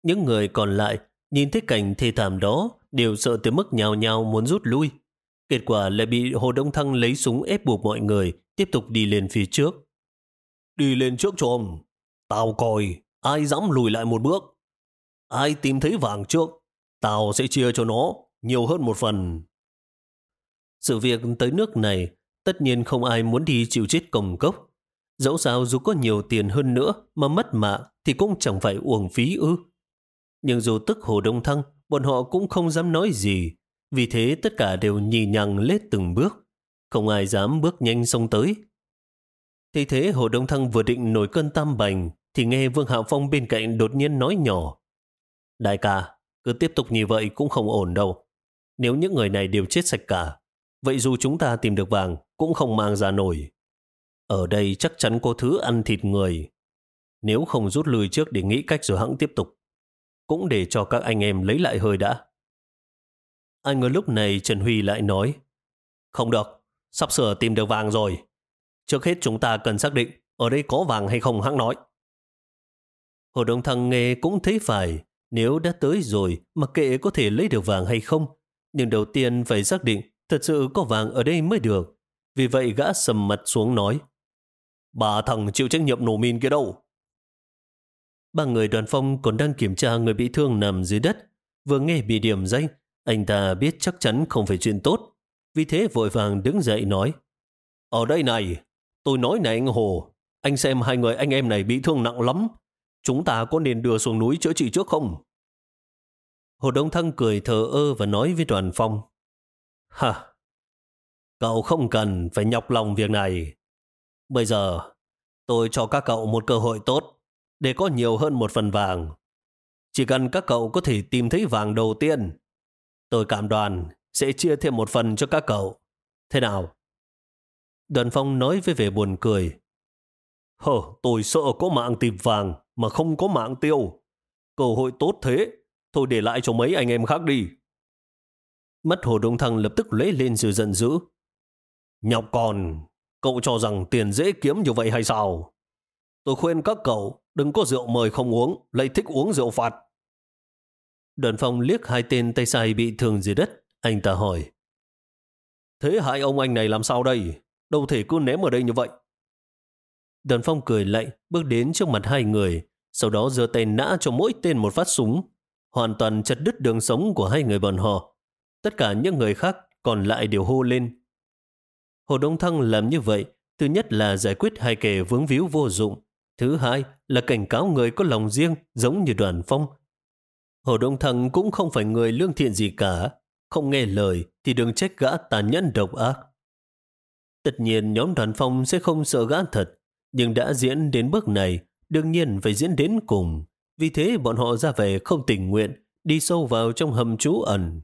Những người còn lại nhìn thấy cảnh thê thảm đó đều sợ tới mức nhào nhào muốn rút lui. Kết quả lại bị Hồ Đông Thăng lấy súng ép buộc mọi người tiếp tục đi lên phía trước. Đi lên trước cho ông. Tao coi, ai dám lùi lại một bước. Ai tìm thấy vàng trước, tao sẽ chia cho nó nhiều hơn một phần. Sự việc tới nước này, tất nhiên không ai muốn đi chịu chết cổng cốc. Dẫu sao dù có nhiều tiền hơn nữa mà mất mạng thì cũng chẳng phải uổng phí ư. Nhưng dù tức Hồ Đông Thăng, bọn họ cũng không dám nói gì. Vì thế tất cả đều nhì nhằng lết từng bước. Không ai dám bước nhanh xông tới. Thế thế Hồ Đông Thăng vừa định nổi cơn tam bành thì nghe Vương Hạo Phong bên cạnh đột nhiên nói nhỏ. Đại ca, cứ tiếp tục như vậy cũng không ổn đâu. Nếu những người này đều chết sạch cả, vậy dù chúng ta tìm được vàng cũng không mang ra nổi. Ở đây chắc chắn có thứ ăn thịt người. nếu không rút lui trước để nghĩ cách rồi hãng tiếp tục. Cũng để cho các anh em lấy lại hơi đã. Anh ở lúc này Trần Huy lại nói Không được, sắp sửa tìm được vàng rồi. Trước hết chúng ta cần xác định ở đây có vàng hay không hãng nói. Hồ Đông Thăng nghe cũng thấy phải, nếu đã tới rồi, mặc kệ có thể lấy được vàng hay không. Nhưng đầu tiên phải xác định thật sự có vàng ở đây mới được. Vì vậy gã sầm mặt xuống nói, Bà thằng chịu trách nhiệm nổ min kia đâu? Ba người đoàn phong còn đang kiểm tra người bị thương nằm dưới đất. Vừa nghe bị điểm danh, anh ta biết chắc chắn không phải chuyện tốt. Vì thế vội vàng đứng dậy nói, Ở đây này, tôi nói này anh Hồ, anh xem hai người anh em này bị thương nặng lắm. Chúng ta có nên đưa xuống núi chữa trị trước không? Hồ Đông Thăng cười thờ ơ và nói với đoàn phong. Hả? Cậu không cần phải nhọc lòng việc này. Bây giờ, tôi cho các cậu một cơ hội tốt để có nhiều hơn một phần vàng. Chỉ cần các cậu có thể tìm thấy vàng đầu tiên, tôi cảm đoàn sẽ chia thêm một phần cho các cậu. Thế nào? Đoàn phong nói với vẻ buồn cười. Hờ, tôi sợ có mạng tìm vàng mà không có mạng tiêu. Cơ hội tốt thế, thôi để lại cho mấy anh em khác đi. Mắt Hồ Đông Thăng lập tức lấy lên sự giận dữ. Nhọc còn, cậu cho rằng tiền dễ kiếm như vậy hay sao? Tôi khuyên các cậu đừng có rượu mời không uống, lại thích uống rượu phạt. Đoàn phong liếc hai tên tay sai bị thương dưới đất. Anh ta hỏi. Thế hai ông anh này làm sao đây? Đâu thể cứ ném ở đây như vậy. Đoàn phong cười lạnh, bước đến trước mặt hai người, sau đó giơ tay nã cho mỗi tên một phát súng, hoàn toàn chặt đứt đường sống của hai người bọn họ. Tất cả những người khác còn lại đều hô lên. Hồ Đông Thăng làm như vậy, thứ nhất là giải quyết hai kẻ vướng víu vô dụng, thứ hai là cảnh cáo người có lòng riêng giống như đoàn phong. Hồ Đông Thăng cũng không phải người lương thiện gì cả, không nghe lời thì đừng trách gã tàn nhẫn độc ác. Tất nhiên nhóm đoàn phong sẽ không sợ gã thật, nhưng đã diễn đến bước này, đương nhiên phải diễn đến cùng. Vì thế bọn họ ra về không tình nguyện, đi sâu vào trong hầm trú ẩn.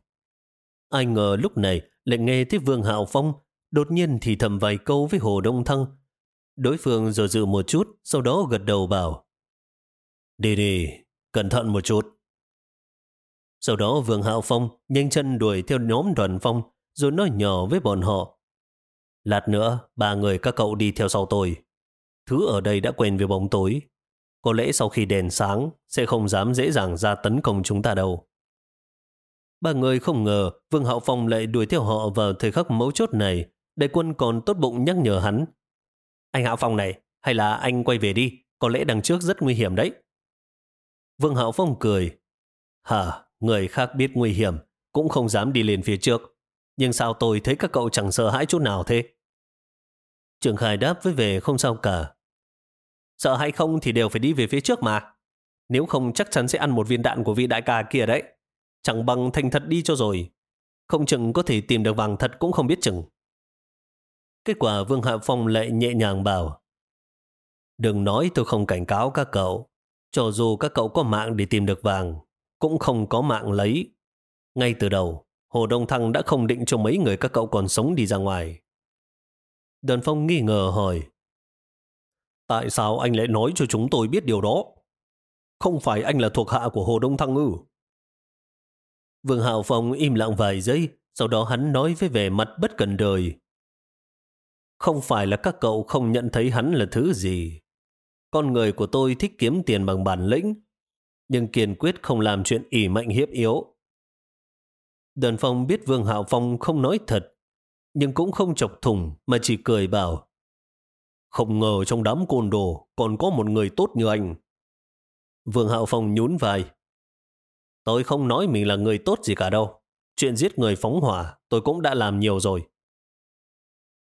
Ai ngờ lúc này lại nghe thấy Vương Hạo Phong đột nhiên thì thầm vài câu với Hồ Đông Thăng. Đối phương rồi dự một chút, sau đó gật đầu bảo. Đi đi, cẩn thận một chút. Sau đó Vương Hạo Phong nhanh chân đuổi theo nhóm đoàn phong, rồi nói nhỏ với bọn họ. Lát nữa, ba người các cậu đi theo sau tôi. Thứ ở đây đã quen với bóng tối. Có lẽ sau khi đèn sáng, sẽ không dám dễ dàng ra tấn công chúng ta đâu. Ba người không ngờ Vương Hạo Phong lại đuổi theo họ vào thời khắc mấu chốt này. Đại quân còn tốt bụng nhắc nhở hắn. Anh Hạo Phong này, hay là anh quay về đi, có lẽ đằng trước rất nguy hiểm đấy. Vương Hạo Phong cười. Hả, người khác biết nguy hiểm, cũng không dám đi lên phía trước. Nhưng sao tôi thấy các cậu chẳng sợ hãi chút nào thế? Trường Khải đáp với về không sao cả. Sợ hay không thì đều phải đi về phía trước mà. Nếu không chắc chắn sẽ ăn một viên đạn của vị đại ca kia đấy. Chẳng bằng thành thật đi cho rồi. Không chừng có thể tìm được vàng thật cũng không biết chừng. Kết quả Vương Hạ Phong lại nhẹ nhàng bảo Đừng nói tôi không cảnh cáo các cậu. Cho dù các cậu có mạng để tìm được vàng, cũng không có mạng lấy. Ngay từ đầu, Hồ Đông Thăng đã không định cho mấy người các cậu còn sống đi ra ngoài. Đơn Phong nghi ngờ hỏi Tại sao anh lại nói cho chúng tôi biết điều đó? Không phải anh là thuộc hạ của Hồ Đông Thăng ư? Vương Hạo Phong im lặng vài giây, sau đó hắn nói với vẻ mặt bất cần đời. Không phải là các cậu không nhận thấy hắn là thứ gì. Con người của tôi thích kiếm tiền bằng bản lĩnh, nhưng kiên quyết không làm chuyện ỉ mạnh hiếp yếu. Đơn Phong biết Vương Hạo Phong không nói thật, nhưng cũng không chọc thùng mà chỉ cười bảo không ngờ trong đám côn đồ còn có một người tốt như anh. Vương Hạo Phong nhún vai. Tôi không nói mình là người tốt gì cả đâu. Chuyện giết người phóng hỏa tôi cũng đã làm nhiều rồi.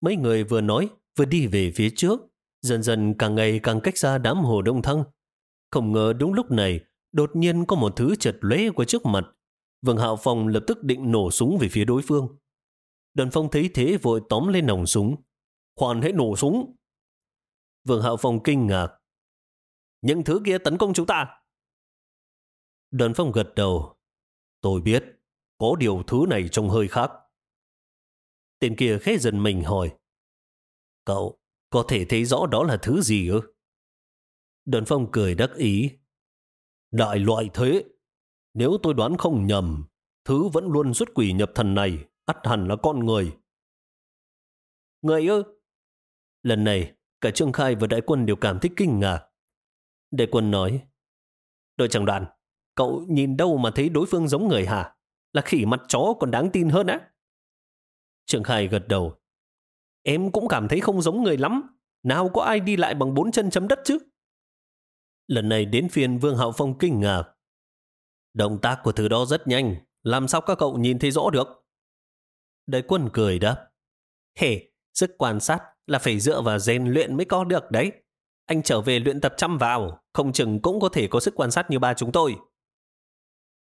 Mấy người vừa nói vừa đi về phía trước, dần dần càng ngày càng cách xa đám hồ đông thăng. Không ngờ đúng lúc này, đột nhiên có một thứ chật lóe qua trước mặt. Vương Hạo Phong lập tức định nổ súng về phía đối phương. Đoàn Phong thấy thế vội tóm lên nòng súng. Khoan hãy nổ súng. Vương Hạo Phong kinh ngạc. Những thứ kia tấn công chúng ta. Đoàn Phong gật đầu. Tôi biết, có điều thứ này trông hơi khác. Tên kia khẽ dần mình hỏi. Cậu có thể thấy rõ đó là thứ gì ư? Đoàn phong cười đắc ý. Đại loại thế, nếu tôi đoán không nhầm, thứ vẫn luôn xuất quỷ nhập thần này, ắt hẳn là con người. Người ư? Lần này, cả Trương Khai và đại quân đều cảm thấy kinh ngạc. Đại quân nói, đội trưởng đoàn, cậu nhìn đâu mà thấy đối phương giống người hả? Là khỉ mặt chó còn đáng tin hơn á? Trương Khai gật đầu. Em cũng cảm thấy không giống người lắm. Nào có ai đi lại bằng bốn chân chấm đất chứ? Lần này đến phiên Vương Hạo Phong kinh ngạc. Động tác của thứ đó rất nhanh. Làm sao các cậu nhìn thấy rõ được? Đại quân cười đáp. Hề, sức quan sát là phải dựa vào rèn luyện mới có được đấy. Anh trở về luyện tập chăm vào, không chừng cũng có thể có sức quan sát như ba chúng tôi.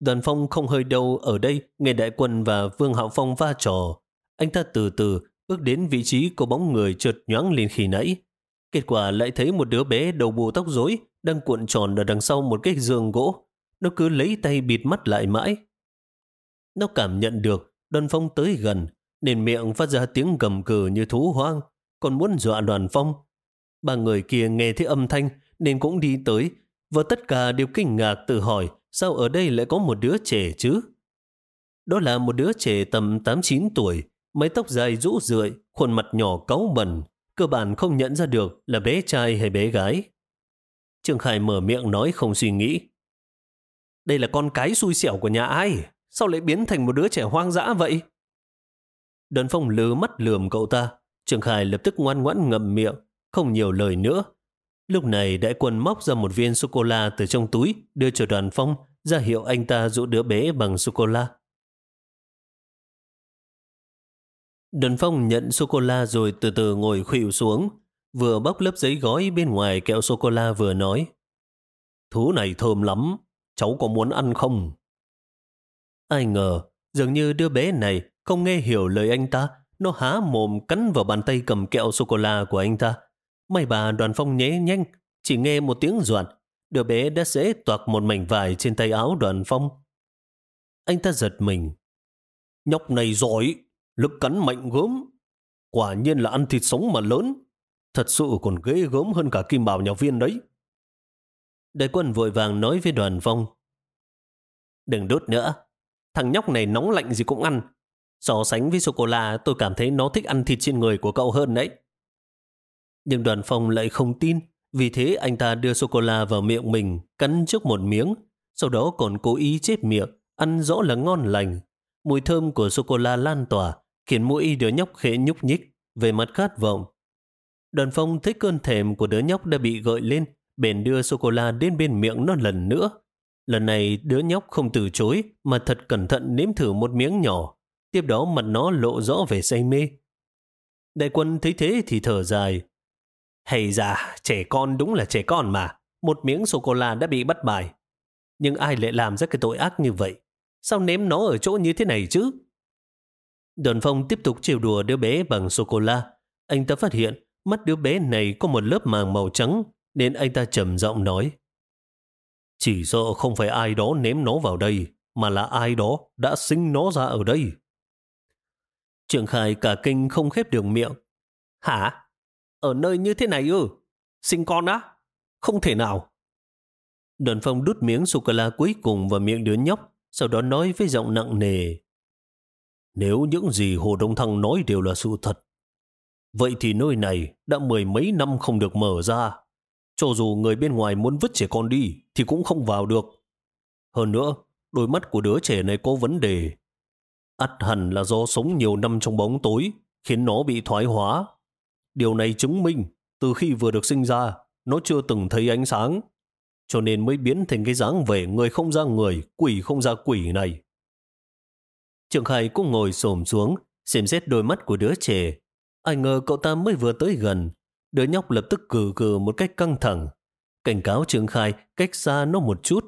Đoàn phong không hơi đâu ở đây, nghe đại quân và Vương Hạo Phong va trò. Anh ta từ từ bước đến vị trí của bóng người trượt nhoáng lên khi nãy. Kết quả lại thấy một đứa bé đầu bù tóc rối đang cuộn tròn ở đằng sau một cái giường gỗ. Nó cứ lấy tay bịt mắt lại mãi. Nó cảm nhận được đoàn phong tới gần, nên miệng phát ra tiếng gầm cừ như thú hoang, còn muốn dọa đoàn phong. Ba người kia nghe thấy âm thanh nên cũng đi tới, và tất cả đều kinh ngạc tự hỏi sao ở đây lại có một đứa trẻ chứ? Đó là một đứa trẻ tầm 8-9 tuổi, mái tóc dài rũ rượi, khuôn mặt nhỏ cáu bẩn, cơ bản không nhận ra được là bé trai hay bé gái. Trương Khải mở miệng nói không suy nghĩ. Đây là con cái xui xẻo của nhà ai? Sao lại biến thành một đứa trẻ hoang dã vậy? Đơn phong lứa mắt lườm cậu ta. Trương Khải lập tức ngoan ngoãn ngậm miệng, không nhiều lời nữa. Lúc này đại quân móc ra một viên sô-cô-la từ trong túi, đưa cho đoàn phong, ra hiệu anh ta dụ đứa bé bằng sô-cô-la. Đoàn phong nhận sô-cô-la rồi từ từ ngồi khuỵu xuống, vừa bóc lớp giấy gói bên ngoài kẹo sô-cô-la vừa nói. Thứ này thơm lắm, cháu có muốn ăn không? Ai ngờ, dường như đứa bé này không nghe hiểu lời anh ta, nó há mồm cắn vào bàn tay cầm kẹo sô-cô-la của anh ta. May bà đoàn phong nhé nhanh, chỉ nghe một tiếng ruột, đứa bé đã dễ toạc một mảnh vải trên tay áo đoàn phong. Anh ta giật mình. Nhóc này giỏi, lực cắn mạnh gớm. Quả nhiên là ăn thịt sống mà lớn. Thật sự còn ghê gớm hơn cả kim bảo nhà viên đấy. Đại quân vội vàng nói với đoàn phong. Đừng đốt nữa, thằng nhóc này nóng lạnh gì cũng ăn. So sánh với sô-cô-la, tôi cảm thấy nó thích ăn thịt trên người của cậu hơn đấy. Nhưng đoàn phong lại không tin, vì thế anh ta đưa sô-cô-la vào miệng mình, cắn trước một miếng, sau đó còn cố ý chết miệng, ăn rõ là ngon lành. Mùi thơm của sô-cô-la lan tỏa, khiến mũi đứa nhóc khẽ nhúc nhích, về mặt khát vọng. Đoàn phong thấy cơn thèm của đứa nhóc đã bị gợi lên, bèn đưa sô-cô-la đến bên miệng nó lần nữa. Lần này đứa nhóc không từ chối, mà thật cẩn thận nếm thử một miếng nhỏ. Tiếp đó mặt nó lộ rõ vẻ say mê. Đại quân thấy thế thì thở dài, hay ra, trẻ con đúng là trẻ con mà. Một miếng sô-cô-la đã bị bắt bài. Nhưng ai lại làm ra cái tội ác như vậy? Sao ném nó ở chỗ như thế này chứ? Đoàn phong tiếp tục trêu đùa đứa bé bằng sô-cô-la. Anh ta phát hiện mắt đứa bé này có một lớp màng màu trắng, nên anh ta trầm giọng nói. Chỉ sợ không phải ai đó ném nó vào đây, mà là ai đó đã sinh nó ra ở đây. Trường Khai cả kinh không khép được miệng. Hả? Ở nơi như thế này ư? Sinh con á? Không thể nào. Đoàn phong đút miếng sô-cô-la cuối cùng vào miệng đứa nhóc, sau đó nói với giọng nặng nề. Nếu những gì Hồ Đông Thăng nói đều là sự thật, vậy thì nơi này đã mười mấy năm không được mở ra. Cho dù người bên ngoài muốn vứt trẻ con đi thì cũng không vào được. Hơn nữa, đôi mắt của đứa trẻ này có vấn đề. ắt hẳn là do sống nhiều năm trong bóng tối khiến nó bị thoái hóa Điều này chứng minh từ khi vừa được sinh ra, nó chưa từng thấy ánh sáng, cho nên mới biến thành cái dáng vẻ người không ra người, quỷ không ra quỷ này. Trường Khai cũng ngồi xổm xuống, xem xét đôi mắt của đứa trẻ. Ai ngờ cậu ta mới vừa tới gần, đứa nhóc lập tức cừ cừ một cách căng thẳng. Cảnh cáo Trường Khai cách xa nó một chút.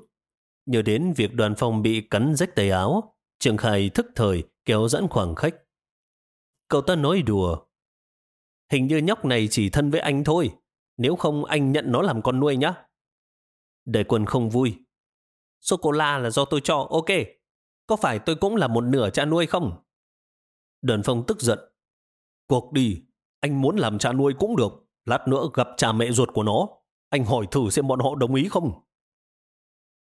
Nhớ đến việc đoàn phong bị cắn rách tay áo, Trường Khai thức thời kéo giãn khoảng khách. Cậu ta nói đùa, Hình như nhóc này chỉ thân với anh thôi. Nếu không anh nhận nó làm con nuôi nhá. Đại quân không vui. Sô-cô-la là do tôi cho, ok. Có phải tôi cũng là một nửa cha nuôi không? Đơn phong tức giận. Cuộc đi, anh muốn làm cha nuôi cũng được. Lát nữa gặp cha mẹ ruột của nó. anh hỏi thử xem bọn họ đồng ý không.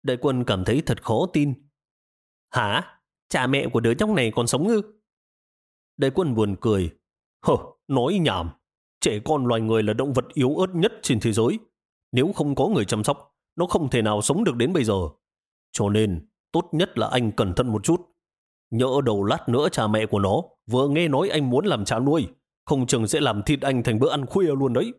Đại quân cảm thấy thật khó tin. Hả? Cha mẹ của đứa nhóc này còn sống ư? Đại quân buồn cười. Hờ, nói nhảm. Trẻ con loài người là động vật yếu ớt nhất trên thế giới. Nếu không có người chăm sóc, nó không thể nào sống được đến bây giờ. Cho nên, tốt nhất là anh cẩn thận một chút. Nhỡ đầu lát nữa cha mẹ của nó vừa nghe nói anh muốn làm cháo nuôi, không chừng sẽ làm thịt anh thành bữa ăn khuya luôn đấy.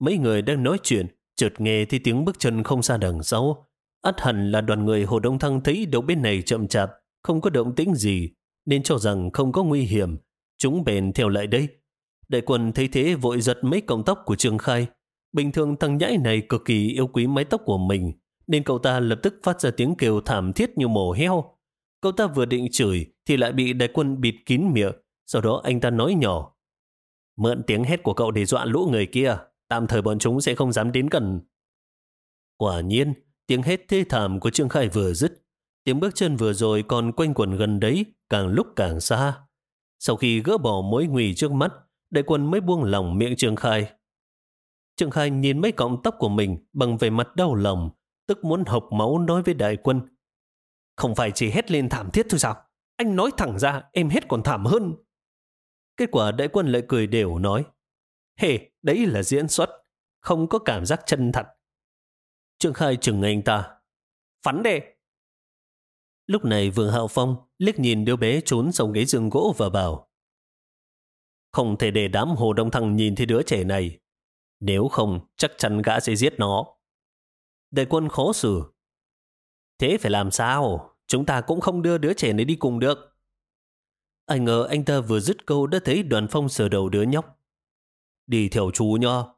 Mấy người đang nói chuyện, chợt nghe thì tiếng bước chân không xa đằng sau. Át hẳn là đoàn người Hồ Đông Thăng thấy đầu bên này chậm chạp, không có động tĩnh gì, nên cho rằng không có nguy hiểm. Chúng bèn theo lại đây. Đại quân thấy thế vội giật mấy cọng tóc của Trương Khai. Bình thường thằng nhãi này cực kỳ yêu quý mái tóc của mình, nên cậu ta lập tức phát ra tiếng kêu thảm thiết như mổ heo. Cậu ta vừa định chửi thì lại bị đại quân bịt kín miệng, sau đó anh ta nói nhỏ. Mượn tiếng hét của cậu để dọa lũ người kia, tạm thời bọn chúng sẽ không dám đến gần. Quả nhiên, tiếng hét thê thảm của Trương Khai vừa dứt, tiếng bước chân vừa rồi còn quanh quẩn gần đấy, càng lúc càng xa. Sau khi gỡ bỏ mối nguy trước mắt, đại quân mới buông lỏng miệng Trương Khai. Trương Khai nhìn mấy cọng tóc của mình bằng vẻ mặt đau lòng, tức muốn hộc máu nói với đại quân. Không phải chỉ hét lên thảm thiết thôi sao? Anh nói thẳng ra, em hét còn thảm hơn. Kết quả đại quân lại cười đều nói. Hề, hey, đấy là diễn xuất, không có cảm giác chân thật. Trương Khai chừng anh ta. Phắn đề. Lúc này Vương Hạo Phong liếc nhìn đứa bé trốn sau ghế giường gỗ và bảo Không thể để đám hồ đông thăng nhìn thấy đứa trẻ này. Nếu không, chắc chắn gã sẽ giết nó. Đại quân khó xử. Thế phải làm sao? Chúng ta cũng không đưa đứa trẻ này đi cùng được. Anh ngờ anh ta vừa dứt câu đã thấy đoàn phong sờ đầu đứa nhóc. Đi theo chú nho.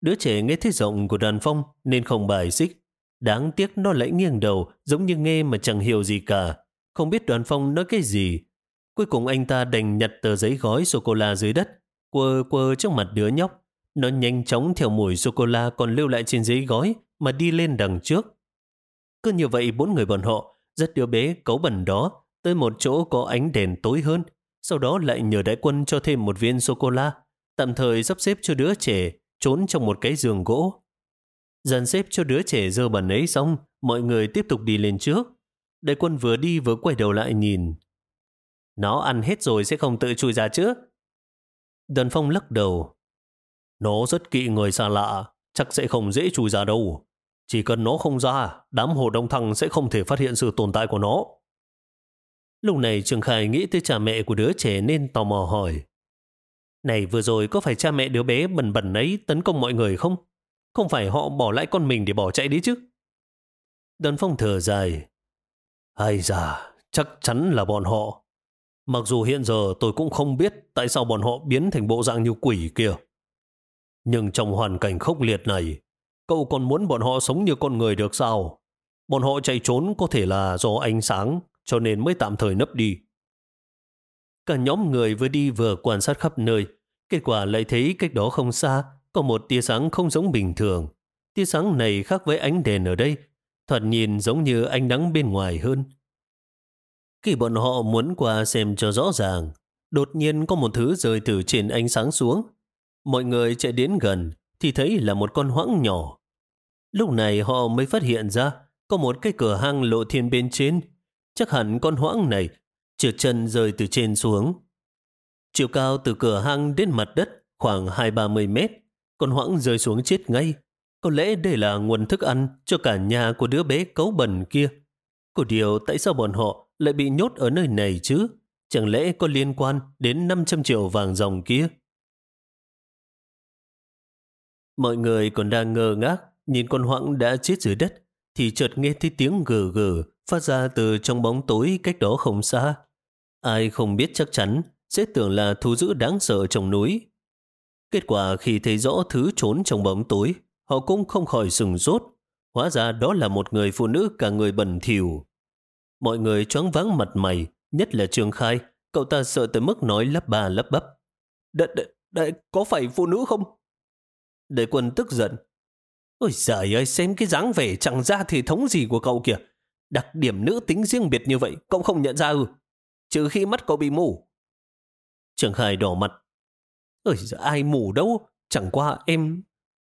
Đứa trẻ nghe thấy giọng của đoàn phong nên không bài xích. Đáng tiếc nó lại nghiêng đầu giống như nghe mà chẳng hiểu gì cả. Không biết đoàn phong nói cái gì. Cuối cùng anh ta đành nhặt tờ giấy gói sô-cô-la dưới đất, quơ quơ trước mặt đứa nhóc. Nó nhanh chóng theo mùi sô-cô-la còn lưu lại trên giấy gói mà đi lên đằng trước. Cứ như vậy bốn người bọn họ dắt đứa bé cấu bẩn đó tới một chỗ có ánh đèn tối hơn, sau đó lại nhờ đại quân cho thêm một viên sô-cô-la, tạm thời sắp xếp cho đứa trẻ trốn trong một cái giường gỗ. Dàn xếp cho đứa trẻ dơ bẩn ấy xong, mọi người tiếp tục đi lên trước. Đại quân vừa đi vừa quay đầu lại nhìn. Nó ăn hết rồi sẽ không tự chui ra chứ? Đoàn phong lắc đầu. Nó rất kỵ người xa lạ, chắc sẽ không dễ chui ra đâu. Chỉ cần nó không ra, đám hồ đông thăng sẽ không thể phát hiện sự tồn tại của nó. Lúc này Trường Khải nghĩ tới cha mẹ của đứa trẻ nên tò mò hỏi. Này vừa rồi có phải cha mẹ đứa bé bẩn bẩn ấy tấn công mọi người không? Không phải họ bỏ lại con mình để bỏ chạy đi chứ? Đơn phong thở dài. Ai già chắc chắn là bọn họ. Mặc dù hiện giờ tôi cũng không biết tại sao bọn họ biến thành bộ dạng như quỷ kia. Nhưng trong hoàn cảnh khốc liệt này, cậu còn muốn bọn họ sống như con người được sao? Bọn họ chạy trốn có thể là do ánh sáng, cho nên mới tạm thời nấp đi. Cả nhóm người vừa đi vừa quan sát khắp nơi, kết quả lại thấy cách đó không xa, có một tia sáng không giống bình thường. Tia sáng này khác với ánh đèn ở đây, thoạt nhìn giống như ánh nắng bên ngoài hơn. Khi bọn họ muốn qua xem cho rõ ràng, đột nhiên có một thứ rơi từ trên ánh sáng xuống. Mọi người chạy đến gần thì thấy là một con hoãng nhỏ. Lúc này họ mới phát hiện ra có một cái cửa hang lộ thiên bên trên. Chắc hẳn con hoãng này trượt chân rơi từ trên xuống. Chiều cao từ cửa hang đến mặt đất khoảng 2-30 mét, con hoãng rơi xuống chết ngay. Có lẽ đây là nguồn thức ăn cho cả nhà của đứa bé cấu bẩn kia. Có điều tại sao bọn họ lại bị nhốt ở nơi này chứ? Chẳng lẽ có liên quan đến 500 triệu vàng dòng kia? Mọi người còn đang ngơ ngác nhìn con hoãng đã chết dưới đất thì chợt nghe thấy tiếng gừ gừ phát ra từ trong bóng tối cách đó không xa. Ai không biết chắc chắn sẽ tưởng là thú dữ đáng sợ trong núi. Kết quả khi thấy rõ thứ trốn trong bóng tối, họ cũng không khỏi sừng rốt. Hóa ra đó là một người phụ nữ cả người bẩn thỉu. Mọi người choáng váng mặt mày, nhất là Trương Khai, cậu ta sợ tới mức nói lắp ba lắp bắp. Đ đ có phải phụ nữ không? Đại quân tức giận. Ôi giời ơi, xem cái dáng vẻ chẳng ra thể thống gì của cậu kìa. Đặc điểm nữ tính riêng biệt như vậy, cậu không nhận ra ư? Trừ khi mắt cậu bị mù. Trường Khai đỏ mặt. Ơi, ai mù đâu, chẳng qua em...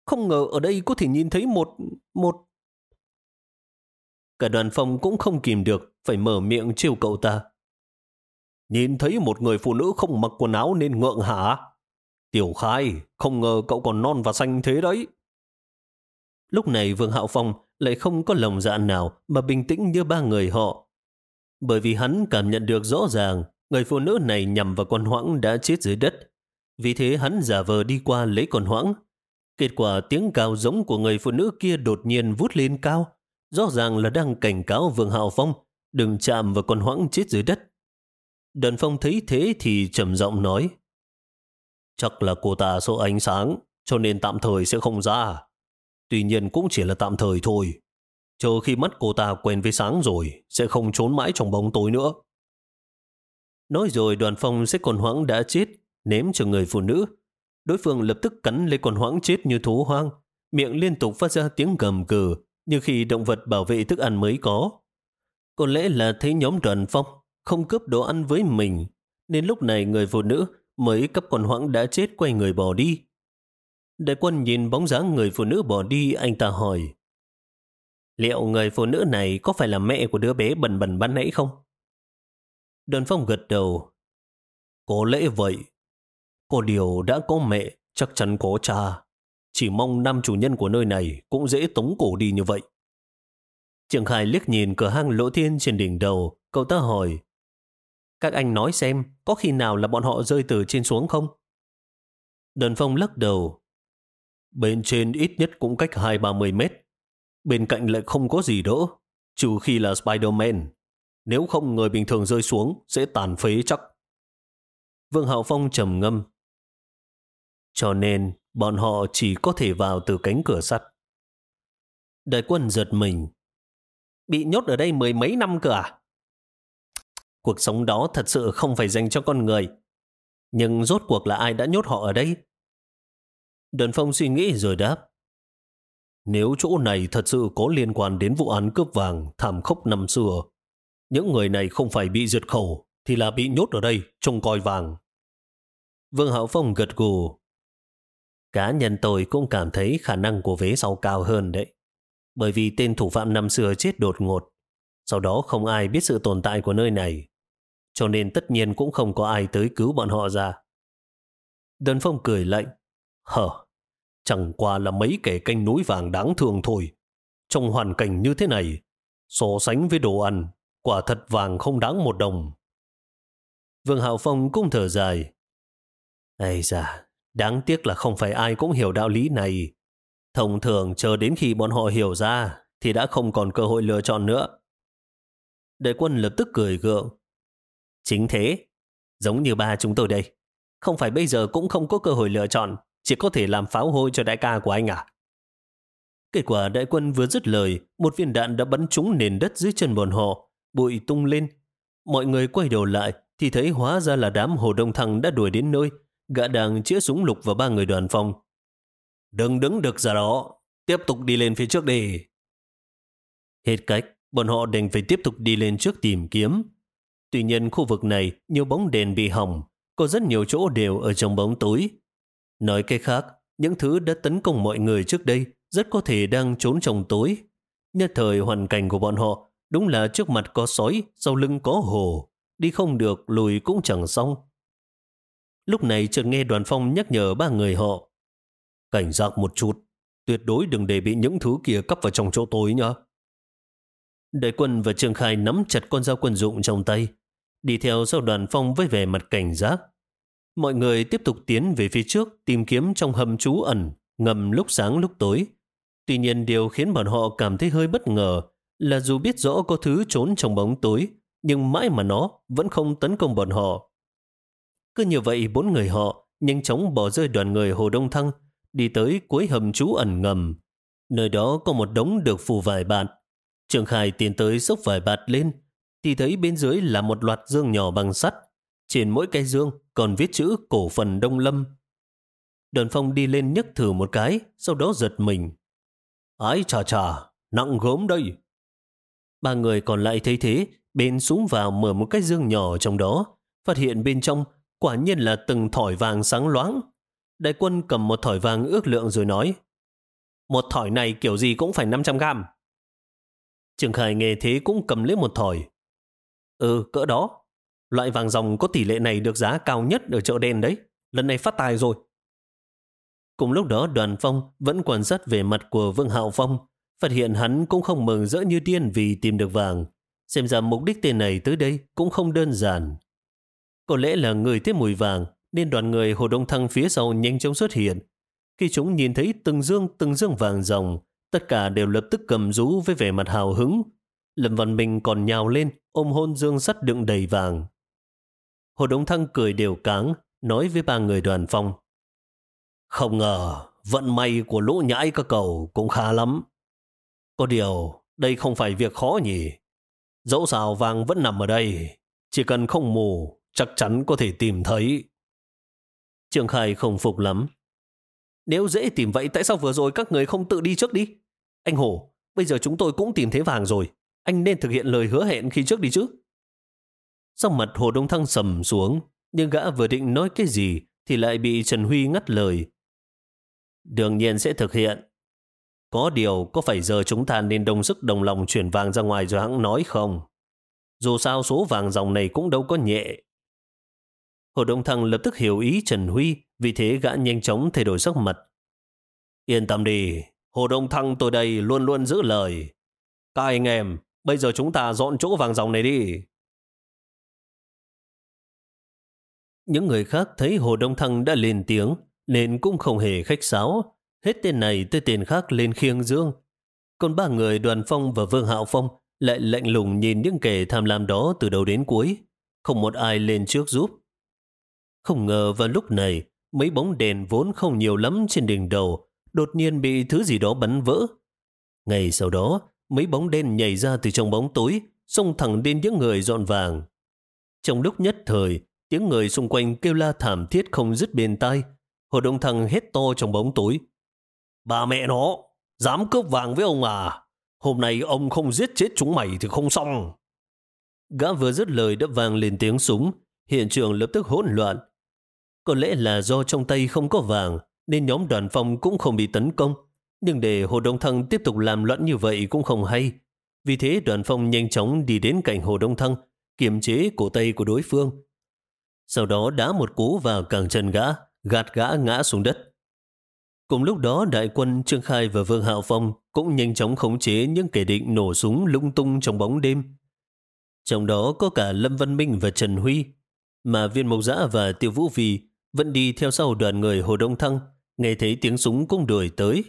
không ngờ ở đây có thể nhìn thấy một... một... Cả đoàn phong cũng không kìm được, phải mở miệng trêu cậu ta. Nhìn thấy một người phụ nữ không mặc quần áo nên ngượng hả? Tiểu khai, không ngờ cậu còn non và xanh thế đấy. Lúc này Vương Hạo Phong lại không có lòng dạ nào mà bình tĩnh như ba người họ. Bởi vì hắn cảm nhận được rõ ràng người phụ nữ này nhằm vào con hoãng đã chết dưới đất. Vì thế hắn giả vờ đi qua lấy con hoãng. Kết quả tiếng cao giống của người phụ nữ kia đột nhiên vút lên cao. Rõ ràng là đang cảnh cáo Vương Hạo Phong đừng chạm vào con hoãng chết dưới đất. Đần Phong thấy thế thì trầm giọng nói Chắc là cô ta sợ ánh sáng cho nên tạm thời sẽ không ra. Tuy nhiên cũng chỉ là tạm thời thôi. Chờ khi mắt cô ta quen với sáng rồi, sẽ không trốn mãi trong bóng tối nữa. Nói rồi đoàn phong sẽ con hoãng đã chết, ném cho người phụ nữ. Đối phương lập tức cắn lấy con hoãng chết như thú hoang, miệng liên tục phát ra tiếng gầm cừ như khi động vật bảo vệ thức ăn mới có. Có lẽ là thấy nhóm đoàn phong không cướp đồ ăn với mình, nên lúc này người phụ nữ mới cấp còn hoãng đã chết quay người bỏ đi. Đại quân nhìn bóng dáng người phụ nữ bỏ đi, anh ta hỏi. Liệu người phụ nữ này có phải là mẹ của đứa bé bần bần ban nãy không? Đơn phong gật đầu. Có lẽ vậy. Có điều đã có mẹ, chắc chắn có cha. Chỉ mong nam chủ nhân của nơi này cũng dễ tống cổ đi như vậy. Trường Khai liếc nhìn cửa hang lỗ thiên trên đỉnh đầu, cậu ta hỏi. Các anh nói xem, có khi nào là bọn họ rơi từ trên xuống không? Đơn phong lắc đầu. Bên trên ít nhất cũng cách 2-30 mét. Bên cạnh lại không có gì đỡ, trừ khi là Spider-Man. Nếu không người bình thường rơi xuống sẽ tàn phế chắc. Vương Hạo Phong trầm ngâm. Cho nên bọn họ chỉ có thể vào từ cánh cửa sắt. Đại quân giật mình. Bị nhốt ở đây mười mấy năm cơ à? Cuộc sống đó thật sự không phải dành cho con người. Nhưng rốt cuộc là ai đã nhốt họ ở đây? Đơn Phong suy nghĩ rồi đáp. Nếu chỗ này thật sự có liên quan đến vụ án cướp vàng thảm khốc năm xưa, những người này không phải bị diệt khẩu, thì là bị nhốt ở đây, trông coi vàng. Vương Hạo Phong gật gù. Cá nhân tôi cũng cảm thấy khả năng của vế sau cao hơn đấy. Bởi vì tên thủ phạm năm xưa chết đột ngột. Sau đó không ai biết sự tồn tại của nơi này. Cho nên tất nhiên cũng không có ai tới cứu bọn họ ra. Đơn Phong cười lạnh. Hờ, chẳng qua là mấy kẻ canh núi vàng đáng thương thôi. Trong hoàn cảnh như thế này, so sánh với đồ ăn, quả thật vàng không đáng một đồng. Vương Hạo Phong cũng thở dài. Ây da, đáng tiếc là không phải ai cũng hiểu đạo lý này. Thông thường chờ đến khi bọn họ hiểu ra thì đã không còn cơ hội lựa chọn nữa. Đại quân lập tức cười gượng. Chính thế, giống như ba chúng tôi đây. Không phải bây giờ cũng không có cơ hội lựa chọn chỉ có thể làm pháo hôi cho đại ca của anh à? Kết quả đại quân vừa dứt lời, một viên đạn đã bắn trúng nền đất dưới chân bọn họ, bụi tung lên. Mọi người quay đầu lại thì thấy hóa ra là đám hồ đông thăng đã đuổi đến nơi, gã đang chĩa súng lục vào ba người đoàn phòng. Đừng đứng được ra đó, tiếp tục đi lên phía trước đi. Hết cách, bọn họ đành phải tiếp tục đi lên trước tìm kiếm. Tuy nhiên khu vực này nhiều bóng đèn bị hỏng, có rất nhiều chỗ đều ở trong bóng tối, Nói cách khác, những thứ đã tấn công mọi người trước đây rất có thể đang trốn trong tối. Nhất thời hoàn cảnh của bọn họ đúng là trước mặt có sói, sau lưng có hồ. Đi không được, lùi cũng chẳng xong. Lúc này chợt nghe đoàn phong nhắc nhở ba người họ. Cảnh giác một chút, tuyệt đối đừng để bị những thứ kia cắp vào trong chỗ tối nhá. Đại quân và Trương Khai nắm chặt con dao quân dụng trong tay, đi theo sau đoàn phong với vẻ mặt cảnh giác. Mọi người tiếp tục tiến về phía trước tìm kiếm trong hầm trú ẩn, ngầm lúc sáng lúc tối. Tuy nhiên điều khiến bọn họ cảm thấy hơi bất ngờ là dù biết rõ có thứ trốn trong bóng tối, nhưng mãi mà nó vẫn không tấn công bọn họ. Cứ như vậy bốn người họ nhanh chóng bỏ rơi đoàn người Hồ Đông Thăng đi tới cuối hầm trú ẩn ngầm. Nơi đó có một đống được phủ vải bạt. Trường Khai tiến tới xốc vải bạt lên thì thấy bên dưới là một loạt dương nhỏ bằng sắt trên mỗi cái dương còn viết chữ cổ phần Đông Lâm. đoàn phong đi lên nhấc thử một cái, sau đó giật mình. Ái chà chà, nặng gốm đây. Ba người còn lại thấy thế, bên súng vào mở một cái dương nhỏ trong đó, phát hiện bên trong quả nhiên là từng thỏi vàng sáng loáng. Đại quân cầm một thỏi vàng ước lượng rồi nói, Một thỏi này kiểu gì cũng phải 500 gram. Trường Khải nghe thế cũng cầm lấy một thỏi. Ừ, cỡ đó. Loại vàng dòng có tỷ lệ này được giá cao nhất ở chợ đen đấy. Lần này phát tài rồi. Cùng lúc đó đoàn phong vẫn quan sát về mặt của Vương Hạo Phong, phát hiện hắn cũng không mừng rỡ như điên vì tìm được vàng. Xem ra mục đích tên này tới đây cũng không đơn giản. Có lẽ là người tiếp mùi vàng, nên đoàn người Hồ Đông Thăng phía sau nhanh chóng xuất hiện. Khi chúng nhìn thấy từng dương từng dương vàng ròng, tất cả đều lập tức cầm rú với vẻ mặt hào hứng. Lâm Văn Minh còn nhào lên, ôm hôn dương sắt đựng đầy vàng. Hồ Đông Thăng cười đều cáng, nói với ba người đoàn phong. Không ngờ, vận may của lũ nhãi các cầu cũng khá lắm. Có điều, đây không phải việc khó nhỉ. Dẫu sao vàng vẫn nằm ở đây, chỉ cần không mù, chắc chắn có thể tìm thấy. trương Khai không phục lắm. Nếu dễ tìm vậy tại sao vừa rồi các người không tự đi trước đi? Anh Hổ, bây giờ chúng tôi cũng tìm thấy vàng rồi. Anh nên thực hiện lời hứa hẹn khi trước đi chứ. Sau mặt Hồ Đông Thăng sầm xuống, nhưng gã vừa định nói cái gì thì lại bị Trần Huy ngắt lời. Đương nhiên sẽ thực hiện. Có điều có phải giờ chúng ta nên đồng sức đồng lòng chuyển vàng ra ngoài rồi hãng nói không? Dù sao số vàng dòng này cũng đâu có nhẹ. Hồ Đông Thăng lập tức hiểu ý Trần Huy, vì thế gã nhanh chóng thay đổi sắc mặt. Yên tâm đi, Hồ Đông Thăng tôi đây luôn luôn giữ lời. Các anh em, bây giờ chúng ta dọn chỗ vàng dòng này đi. Những người khác thấy Hồ Đông Thăng đã lên tiếng, nên cũng không hề khách sáo. Hết tên này tới tên khác lên khiêng dương. Còn ba người Đoàn Phong và Vương Hạo Phong lại lạnh lùng nhìn những kẻ tham lam đó từ đầu đến cuối. Không một ai lên trước giúp. Không ngờ vào lúc này, mấy bóng đèn vốn không nhiều lắm trên đỉnh đầu, đột nhiên bị thứ gì đó bắn vỡ. Ngày sau đó, mấy bóng đen nhảy ra từ trong bóng tối, xông thẳng đến những người dọn vàng. Trong lúc nhất thời, tiếng người xung quanh kêu la thảm thiết không dứt bên tai. Hồ Đông Thăng hét to trong bóng tối. Bà mẹ nó, dám cướp vàng với ông à? Hôm nay ông không giết chết chúng mày thì không xong. Gã vừa dứt lời đã vang lên tiếng súng, hiện trường lập tức hỗn loạn. Có lẽ là do trong tay không có vàng, nên nhóm đoàn phong cũng không bị tấn công. Nhưng để Hồ Đông Thăng tiếp tục làm loạn như vậy cũng không hay. Vì thế đoàn phong nhanh chóng đi đến cạnh Hồ Đông Thăng, kiềm chế cổ tay của đối phương. Sau đó đá một cú vào càng chân gã, gạt gã ngã xuống đất. Cùng lúc đó đại quân Trương Khai và Vương Hạo Phong cũng nhanh chóng khống chế những kẻ định nổ súng lung tung trong bóng đêm. Trong đó có cả Lâm Văn Minh và Trần Huy, mà viên mộc giã và tiêu vũ vì vẫn đi theo sau đoàn người Hồ Đông Thăng, nghe thấy tiếng súng cũng đuổi tới.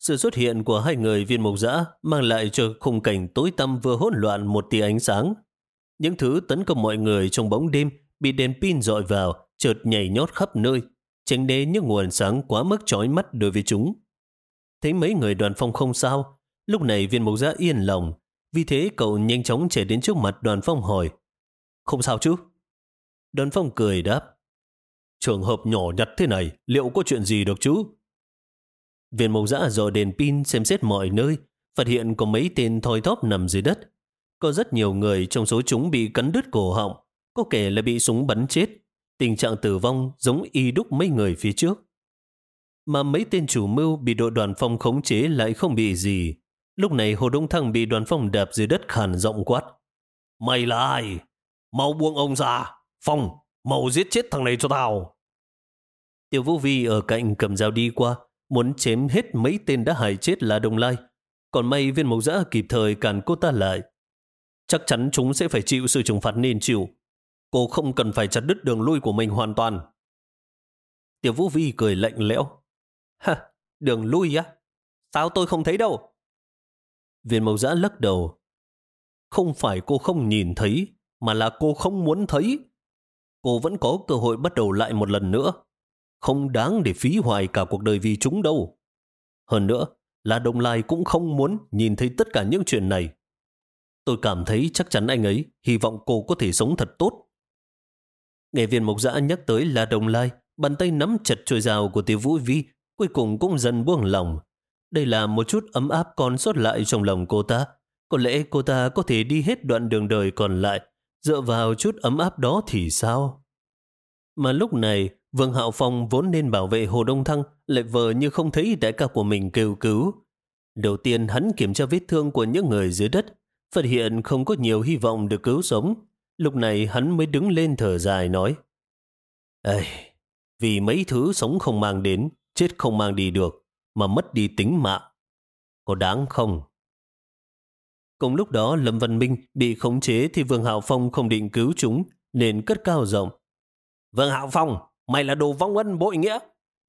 Sự xuất hiện của hai người viên mộc dã mang lại cho khung cảnh tối tăm vừa hỗn loạn một tia ánh sáng. Những thứ tấn công mọi người trong bóng đêm bị đèn pin dọi vào, chợt nhảy nhót khắp nơi, tránh né những nguồn sáng quá mức chói mắt đối với chúng. Thấy mấy người đoàn phong không sao, lúc này viên mộc giã yên lòng, vì thế cậu nhanh chóng chạy đến trước mặt đoàn phong hỏi. Không sao chứ? Đoàn phong cười đáp. Trường hợp nhỏ nhặt thế này, liệu có chuyện gì được chứ? Viên mộc giã dò đèn pin xem xét mọi nơi, phát hiện có mấy tên thoi thóp nằm dưới đất. Có rất nhiều người trong số chúng bị cắn đứt cổ họng, có kẻ là bị súng bắn chết. Tình trạng tử vong giống y đúc mấy người phía trước. Mà mấy tên chủ mưu bị đội đoàn phong khống chế lại không bị gì. Lúc này Hồ Đông Thăng bị đoàn phong đạp dưới đất khàn rộng quát. Mày là ai? Mau buông ông ra! Phong, mau giết chết thằng này cho tao! Tiểu Vũ Vi ở cạnh cầm dao đi qua, muốn chém hết mấy tên đã hại chết là đồng Lai. Còn may viên mộc giã kịp thời cản cô ta lại. Chắc chắn chúng sẽ phải chịu sự trừng phạt nên chịu. Cô không cần phải chặt đứt đường lui của mình hoàn toàn. Tiểu Vũ Vi cười lạnh lẽo. Ha, đường lui á? Sao tôi không thấy đâu? Viên mộc giã lắc đầu. Không phải cô không nhìn thấy, mà là cô không muốn thấy. Cô vẫn có cơ hội bắt đầu lại một lần nữa. Không đáng để phí hoài cả cuộc đời vì chúng đâu. Hơn nữa, là Đông Lai cũng không muốn nhìn thấy tất cả những chuyện này. Tôi cảm thấy chắc chắn anh ấy hy vọng cô có thể sống thật tốt. Nghe viên mộc dã nhắc tới là Đông Lai, bàn tay nắm chặt trôi rào của tiêu vũ vi, cuối cùng cũng dần buông lòng. Đây là một chút ấm áp còn sót lại trong lòng cô ta. Có lẽ cô ta có thể đi hết đoạn đường đời còn lại, dựa vào chút ấm áp đó thì sao? Mà lúc này, Vương Hạo Phong vốn nên bảo vệ Hồ Đông Thăng, lại vờ như không thấy đại ca của mình kêu cứu. Đầu tiên hắn kiểm tra vết thương của những người dưới đất, phát hiện không có nhiều hy vọng được cứu sống. Lúc này hắn mới đứng lên thở dài nói, Ây, vì mấy thứ sống không mang đến, chết không mang đi được, mà mất đi tính mạng. Có đáng không? Cùng lúc đó Lâm Văn Minh bị khống chế thì Vương Hạo Phong không định cứu chúng, nên cất cao giọng. Vương Hạo Phong, mày là đồ vong ân bội nghĩa.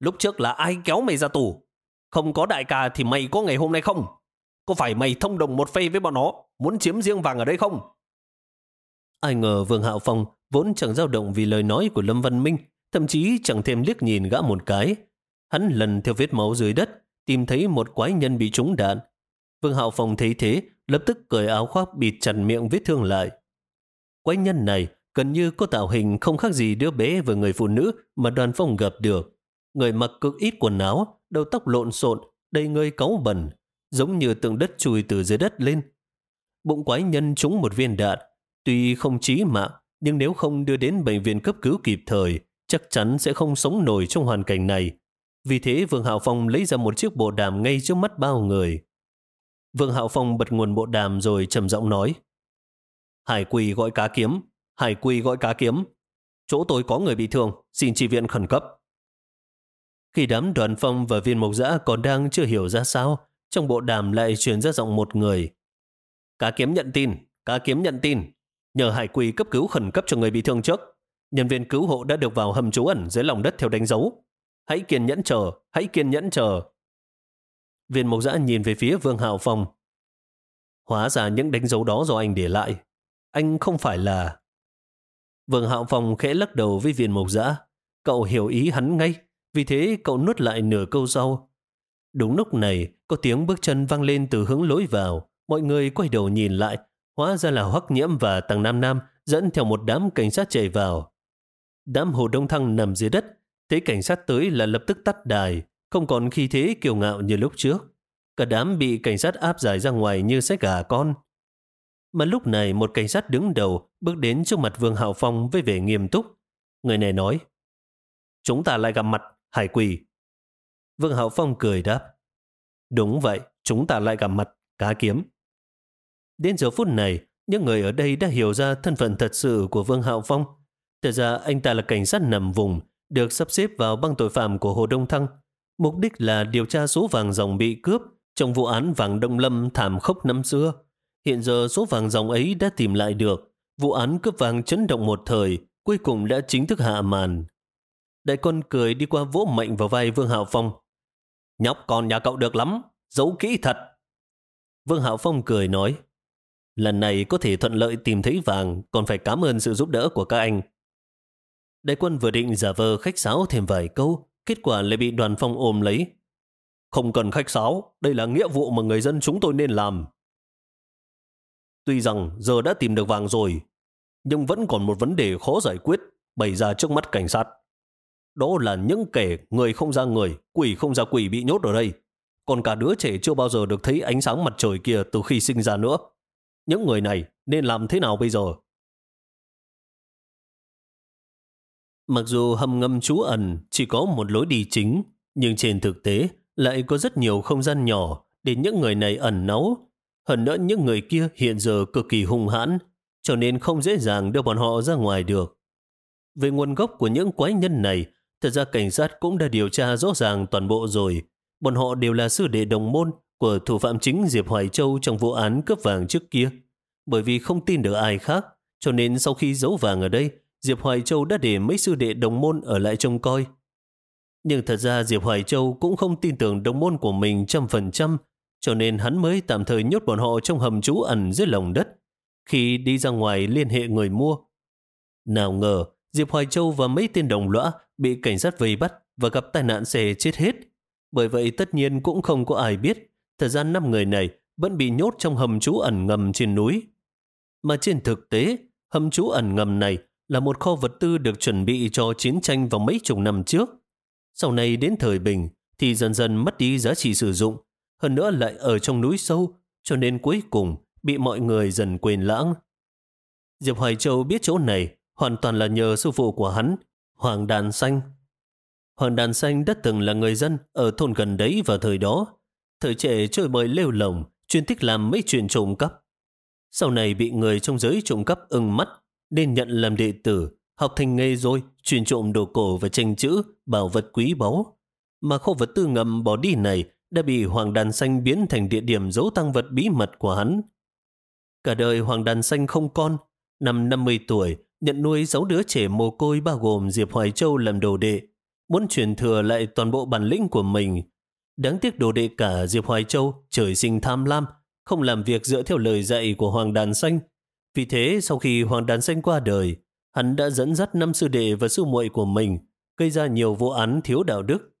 Lúc trước là ai kéo mày ra tù? Không có đại ca thì mày có ngày hôm nay không? Có phải mày thông đồng một phê với bọn nó, muốn chiếm riêng vàng ở đây không? Ai ngờ Vương Hạo Phong vốn chẳng dao động vì lời nói của Lâm Văn Minh, thậm chí chẳng thêm liếc nhìn gã một cái. Hắn lần theo vết máu dưới đất, tìm thấy một quái nhân bị trúng đạn. Vương Hạo Phong thấy thế, lập tức cởi áo khoác bịt chặt miệng vết thương lại. Quái nhân này gần như có tạo hình không khác gì đứa bé và người phụ nữ mà đoàn phong gặp được. Người mặc cực ít quần áo, đầu tóc lộn xộn, đầy người cáu bẩn, giống như tượng đất chui từ dưới đất lên. Bụng quái nhân trúng một viên đạn, tuy không chí mạng, nhưng nếu không đưa đến bệnh viện cấp cứu kịp thời, chắc chắn sẽ không sống nổi trong hoàn cảnh này. Vì thế Vương Hạo Phong lấy ra một chiếc bộ đàm ngay trước mắt bao người. Vương Hạo Phong bật nguồn bộ đàm rồi trầm giọng nói Hải quỳ gọi cá kiếm, Hải quỳ gọi cá kiếm. Chỗ tôi có người bị thương, xin chi viện khẩn cấp. Khi đám đoàn phong và viên mộc giã còn đang chưa hiểu ra sao, trong bộ đàm lại truyền ra giọng một người. Cá kiếm nhận tin, cá kiếm nhận tin. Nhờ hải quỳ cấp cứu khẩn cấp cho người bị thương trước. Nhân viên cứu hộ đã được vào hầm trú ẩn dưới lòng đất theo đánh dấu. Hãy kiên nhẫn chờ, hãy kiên nhẫn chờ. Viên mộc giã nhìn về phía Vương Hạo Phong. Hóa ra những đánh dấu đó do anh để lại. Anh không phải là... Vương Hạo Phong khẽ lắc đầu với viên mộc dã. Cậu hiểu ý hắn ngay, vì thế cậu nuốt lại nửa câu sau. Đúng lúc này, có tiếng bước chân vang lên từ hướng lối vào. Mọi người quay đầu nhìn lại, hóa ra là Hoắc Nhiễm và Tăng Nam Nam dẫn theo một đám cảnh sát chạy vào. Đám Hồ Đông Thăng nằm dưới đất, thấy cảnh sát tới là lập tức tắt đài, không còn khi thế kiêu ngạo như lúc trước. Cả đám bị cảnh sát áp giải ra ngoài như sách gà con. Mà lúc này một cảnh sát đứng đầu bước đến trước mặt Vương Hạo Phong với vẻ nghiêm túc. Người này nói, Chúng ta lại gặp mặt, Hải Quỳ. Vương Hạo Phong cười đáp, Đúng vậy, chúng ta lại gặp mặt, cá kiếm. Đến giờ phút này, những người ở đây đã hiểu ra thân phận thật sự của Vương Hạo Phong. Thật ra anh ta là cảnh sát nằm vùng, được sắp xếp vào băng tội phạm của Hồ Đông Thăng. Mục đích là điều tra số vàng dòng bị cướp trong vụ án vàng Đông Lâm thảm khốc năm xưa. Hiện giờ số vàng dòng ấy đã tìm lại được. Vụ án cướp vàng chấn động một thời, cuối cùng đã chính thức hạ màn. Đại quân cười đi qua vỗ mạnh vào vai Vương Hạo Phong. Nhóc con nhà cậu được lắm, giấu kỹ thật. Vương Hạo Phong cười nói, lần này có thể thuận lợi tìm thấy vàng, còn phải cảm ơn sự giúp đỡ của các anh. Đại quân vừa định giả vờ khách sáo thêm vài câu, kết quả lại bị đoàn phong ôm lấy. Không cần khách sáo, đây là nghĩa vụ mà người dân chúng tôi nên làm. Tuy rằng giờ đã tìm được vàng rồi, nhưng vẫn còn một vấn đề khó giải quyết bày ra trước mắt cảnh sát. Đó là những kẻ người không ra người, quỷ không ra quỷ bị nhốt ở đây. Còn cả đứa trẻ chưa bao giờ được thấy ánh sáng mặt trời kia từ khi sinh ra nữa. Những người này nên làm thế nào bây giờ? Mặc dù hầm ngầm trú ẩn chỉ có một lối đi chính, nhưng trên thực tế lại có rất nhiều không gian nhỏ để những người này ẩn náu. Hơn nữa những người kia hiện giờ cực kỳ hung hãn, cho nên không dễ dàng đưa bọn họ ra ngoài được. Về nguồn gốc của những quái nhân này, thật ra cảnh sát cũng đã điều tra rõ ràng toàn bộ rồi. Bọn họ đều là sư đệ đồng môn của thủ phạm chính Diệp Hoài Châu trong vụ án cướp vàng trước kia. Bởi vì không tin được ai khác, cho nên sau khi giấu vàng ở đây, Diệp Hoài Châu đã để mấy sư đệ đồng môn ở lại trông coi. Nhưng thật ra Diệp Hoài Châu cũng không tin tưởng đồng môn của mình trăm phần trăm, cho nên hắn mới tạm thời nhốt bọn họ trong hầm trú ẩn dưới lòng đất, khi đi ra ngoài liên hệ người mua. Nào ngờ, Diệp Hoài Châu và mấy tên đồng lõa bị cảnh sát vây bắt và gặp tai nạn xe chết hết. Bởi vậy tất nhiên cũng không có ai biết, thời gian năm người này vẫn bị nhốt trong hầm trú ẩn ngầm trên núi. Mà trên thực tế, hầm trú ẩn ngầm này là một kho vật tư được chuẩn bị cho chiến tranh vào mấy chục năm trước. Sau này đến thời bình thì dần dần mất đi giá trị sử dụng, hơn nữa lại ở trong núi sâu, cho nên cuối cùng bị mọi người dần quên lãng. Diệp Hoài Châu biết chỗ này hoàn toàn là nhờ sư phụ của hắn, Hoàng Đàn Xanh. Hoàng Đàn Xanh đã từng là người dân ở thôn gần đấy vào thời đó. Thời trẻ chơi bời lêu lồng, chuyên thích làm mấy chuyện trộm cắp. Sau này bị người trong giới trộm cắp ưng mắt, nên nhận làm đệ tử, học thành nghề rồi, chuyên trộm đồ cổ và tranh chữ, bảo vật quý báu. Mà kho vật tư ngầm bỏ đi này đã bị Hoàng Đàn Xanh biến thành địa điểm giấu tăng vật bí mật của hắn. Cả đời Hoàng Đàn Xanh không con, năm 50 tuổi, nhận nuôi 6 đứa trẻ mồ côi bao gồm Diệp Hoài Châu làm đồ đệ, muốn truyền thừa lại toàn bộ bản lĩnh của mình. Đáng tiếc đồ đệ cả Diệp Hoài Châu trời sinh tham lam, không làm việc dựa theo lời dạy của Hoàng Đàn Xanh. Vì thế, sau khi Hoàng Đàn Xanh qua đời, hắn đã dẫn dắt năm sư đệ và sư muội của mình, gây ra nhiều vụ án thiếu đạo đức.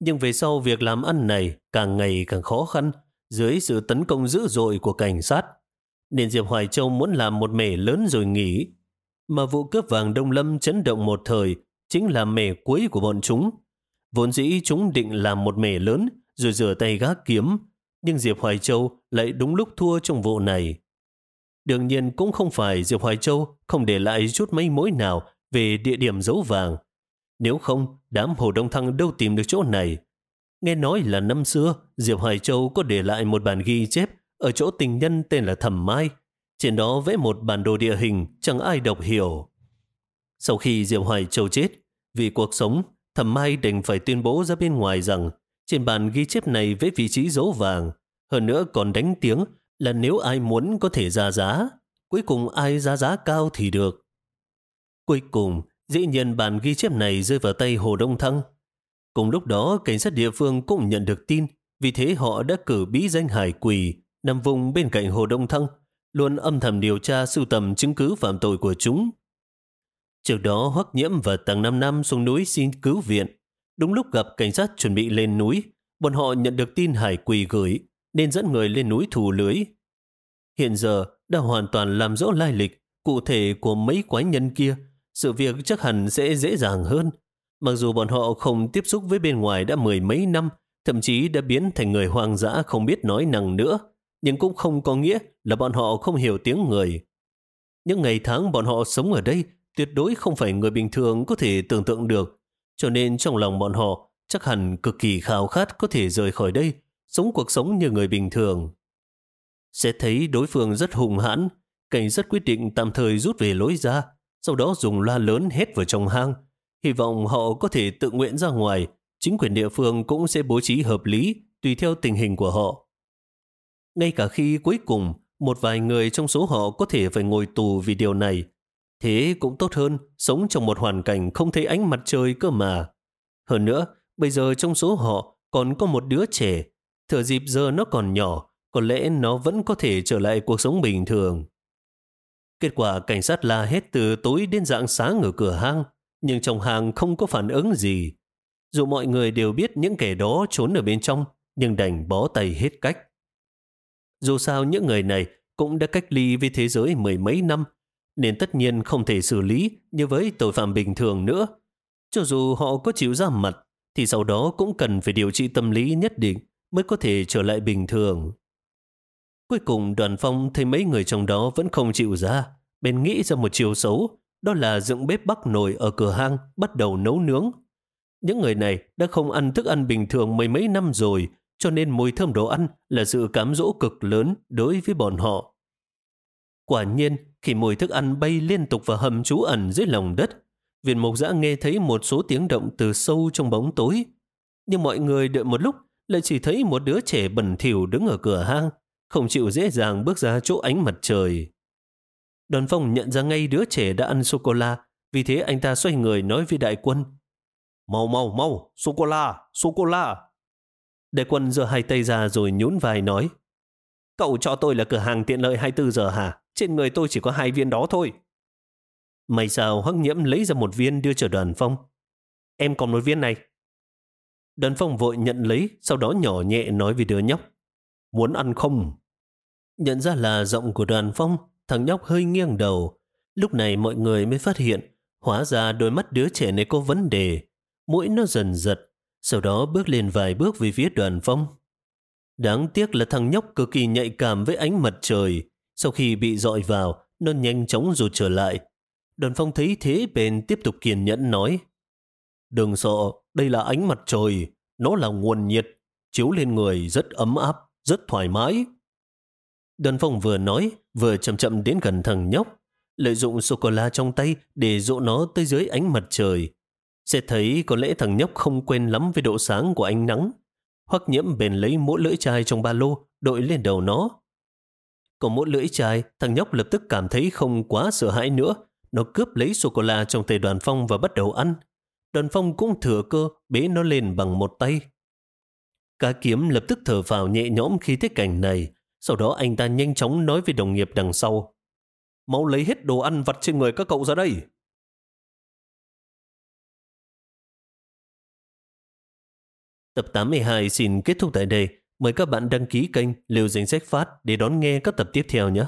Nhưng về sau việc làm ăn này càng ngày càng khó khăn dưới sự tấn công dữ dội của cảnh sát. Nên Diệp Hoài Châu muốn làm một mẻ lớn rồi nghỉ. Mà vụ cướp vàng Đông Lâm chấn động một thời chính là mẻ cuối của bọn chúng. Vốn dĩ chúng định làm một mẻ lớn rồi rửa tay gác kiếm. Nhưng Diệp Hoài Châu lại đúng lúc thua trong vụ này. Đương nhiên cũng không phải Diệp Hoài Châu không để lại chút mấy mối nào về địa điểm giấu vàng. Nếu không, đám Hồ Đông Thăng đâu tìm được chỗ này. Nghe nói là năm xưa, Diệp Hoài Châu có để lại một bản ghi chép ở chỗ tình nhân tên là Thẩm Mai. Trên đó vẽ một bản đồ địa hình chẳng ai đọc hiểu. Sau khi Diệp Hoài Châu chết, vì cuộc sống, Thẩm Mai đành phải tuyên bố ra bên ngoài rằng trên bản ghi chép này vẽ vị trí dấu vàng. Hơn nữa còn đánh tiếng là nếu ai muốn có thể ra giá, cuối cùng ai ra giá cao thì được. Cuối cùng, dĩ nhiên bản ghi chép này rơi vào tay Hồ Đông Thăng. Cùng lúc đó, cảnh sát địa phương cũng nhận được tin, vì thế họ đã cử bí danh hải quỳ nằm vùng bên cạnh Hồ Đông Thăng, luôn âm thầm điều tra sưu tầm chứng cứ phạm tội của chúng. Trước đó Hoắc Nhiễm và Tàng Nam Nam xuống núi xin cứu viện. Đúng lúc gặp cảnh sát chuẩn bị lên núi, bọn họ nhận được tin hải quỳ gửi, nên dẫn người lên núi thủ lưới. Hiện giờ đã hoàn toàn làm rõ lai lịch cụ thể của mấy quái nhân kia, sự việc chắc hẳn sẽ dễ dàng hơn. Mặc dù bọn họ không tiếp xúc với bên ngoài đã mười mấy năm, thậm chí đã biến thành người hoang dã không biết nói năng nữa, nhưng cũng không có nghĩa là bọn họ không hiểu tiếng người. Những ngày tháng bọn họ sống ở đây tuyệt đối không phải người bình thường có thể tưởng tượng được, cho nên trong lòng bọn họ chắc hẳn cực kỳ khao khát có thể rời khỏi đây, sống cuộc sống như người bình thường. Sẽ thấy đối phương rất hùng hãn, cảnh rất quyết định tạm thời rút về lối ra, sau đó dùng loa lớn hét vào trong hang. Hy vọng họ có thể tự nguyện ra ngoài, chính quyền địa phương cũng sẽ bố trí hợp lý tùy theo tình hình của họ. Ngay cả khi cuối cùng một vài người trong số họ có thể phải ngồi tù vì điều này, thế cũng tốt hơn sống trong một hoàn cảnh không thấy ánh mặt trời cơ mà. Hơn nữa, bây giờ trong số họ còn có một đứa trẻ, thừa dịp giờ nó còn nhỏ, có lẽ nó vẫn có thể trở lại cuộc sống bình thường. Kết quả cảnh sát la hết từ tối đến dạng sáng ở cửa hang, nhưng trong hang không có phản ứng gì. Dù mọi người đều biết những kẻ đó trốn ở bên trong, nhưng đành bó tay hết cách. Dù sao những người này cũng đã cách ly với thế giới mười mấy năm, nên tất nhiên không thể xử lý như với tội phạm bình thường nữa. Cho dù họ có chịu ra mặt, thì sau đó cũng cần phải điều trị tâm lý nhất định mới có thể trở lại bình thường. Cuối cùng đoàn phong thấy mấy người trong đó vẫn không chịu ra, bên nghĩ ra một chiều xấu, đó là dựng bếp bắc nồi ở cửa hang bắt đầu nấu nướng. Những người này đã không ăn thức ăn bình thường mấy mấy năm rồi, cho nên mùi thơm đồ ăn là sự cám dỗ cực lớn đối với bọn họ. Quả nhiên, khi mùi thức ăn bay liên tục vào hầm trú ẩn dưới lòng đất, viên mục giã nghe thấy một số tiếng động từ sâu trong bóng tối. Nhưng mọi người đợi một lúc lại chỉ thấy một đứa trẻ bẩn thỉu đứng ở cửa hang, không chịu dễ dàng bước ra chỗ ánh mặt trời. Đoàn phong nhận ra ngay đứa trẻ đã ăn sô-cô-la, vì thế anh ta xoay người nói với đại quân. Mau mau mau, sô-cô-la, sô-cô-la. Đại quân giơ hai tay ra rồi nhún vai nói. Cậu cho tôi là cửa hàng tiện lợi 24 giờ hả? Trên người tôi chỉ có hai viên đó thôi. May sao hoắc nhiễm lấy ra một viên đưa cho đoàn phong. Em còn một viên này. Đoàn phong vội nhận lấy, sau đó nhỏ nhẹ nói với đứa nhóc. Muốn ăn không? Nhận ra là giọng của đoàn phong, thằng nhóc hơi nghiêng đầu. Lúc này mọi người mới phát hiện, hóa ra đôi mắt đứa trẻ này có vấn đề. Mũi nó dần giật, sau đó bước lên vài bước về phía đoàn phong. Đáng tiếc là thằng nhóc cực kỳ nhạy cảm với ánh mặt trời. Sau khi bị dọi vào, nó nhanh chóng rụt trở lại. Đoàn phong thấy thế bền tiếp tục kiên nhẫn nói. Đừng sợ, đây là ánh mặt trời, nó là nguồn nhiệt, chiếu lên người rất ấm áp, rất thoải mái. Đơn Phong vừa nói, vừa chậm chậm đến gần thằng nhóc, lợi dụng sô-cô-la trong tay để dụ nó tới dưới ánh mặt trời. Sẽ thấy có lẽ thằng nhóc không quen lắm với độ sáng của ánh nắng. Hoặc nhiễm bền lấy mỗi lưỡi chai trong ba lô, đội lên đầu nó. Còn mỗi lưỡi chai, thằng nhóc lập tức cảm thấy không quá sợ hãi nữa. Nó cướp lấy sô-cô-la trong tay đoàn phong và bắt đầu ăn. Đoàn phong cũng thừa cơ bế nó lên bằng một tay. Cá kiếm lập tức thở vào nhẹ nhõm khi thấy cảnh này. Sau đó anh ta nhanh chóng nói với đồng nghiệp đằng sau. Mau lấy hết đồ ăn vặt trên người các cậu ra đây. Tập 82 xin kết thúc tại đây. Mời các bạn đăng ký kênh Liều Danh Sách Phát để đón nghe các tập tiếp theo nhé.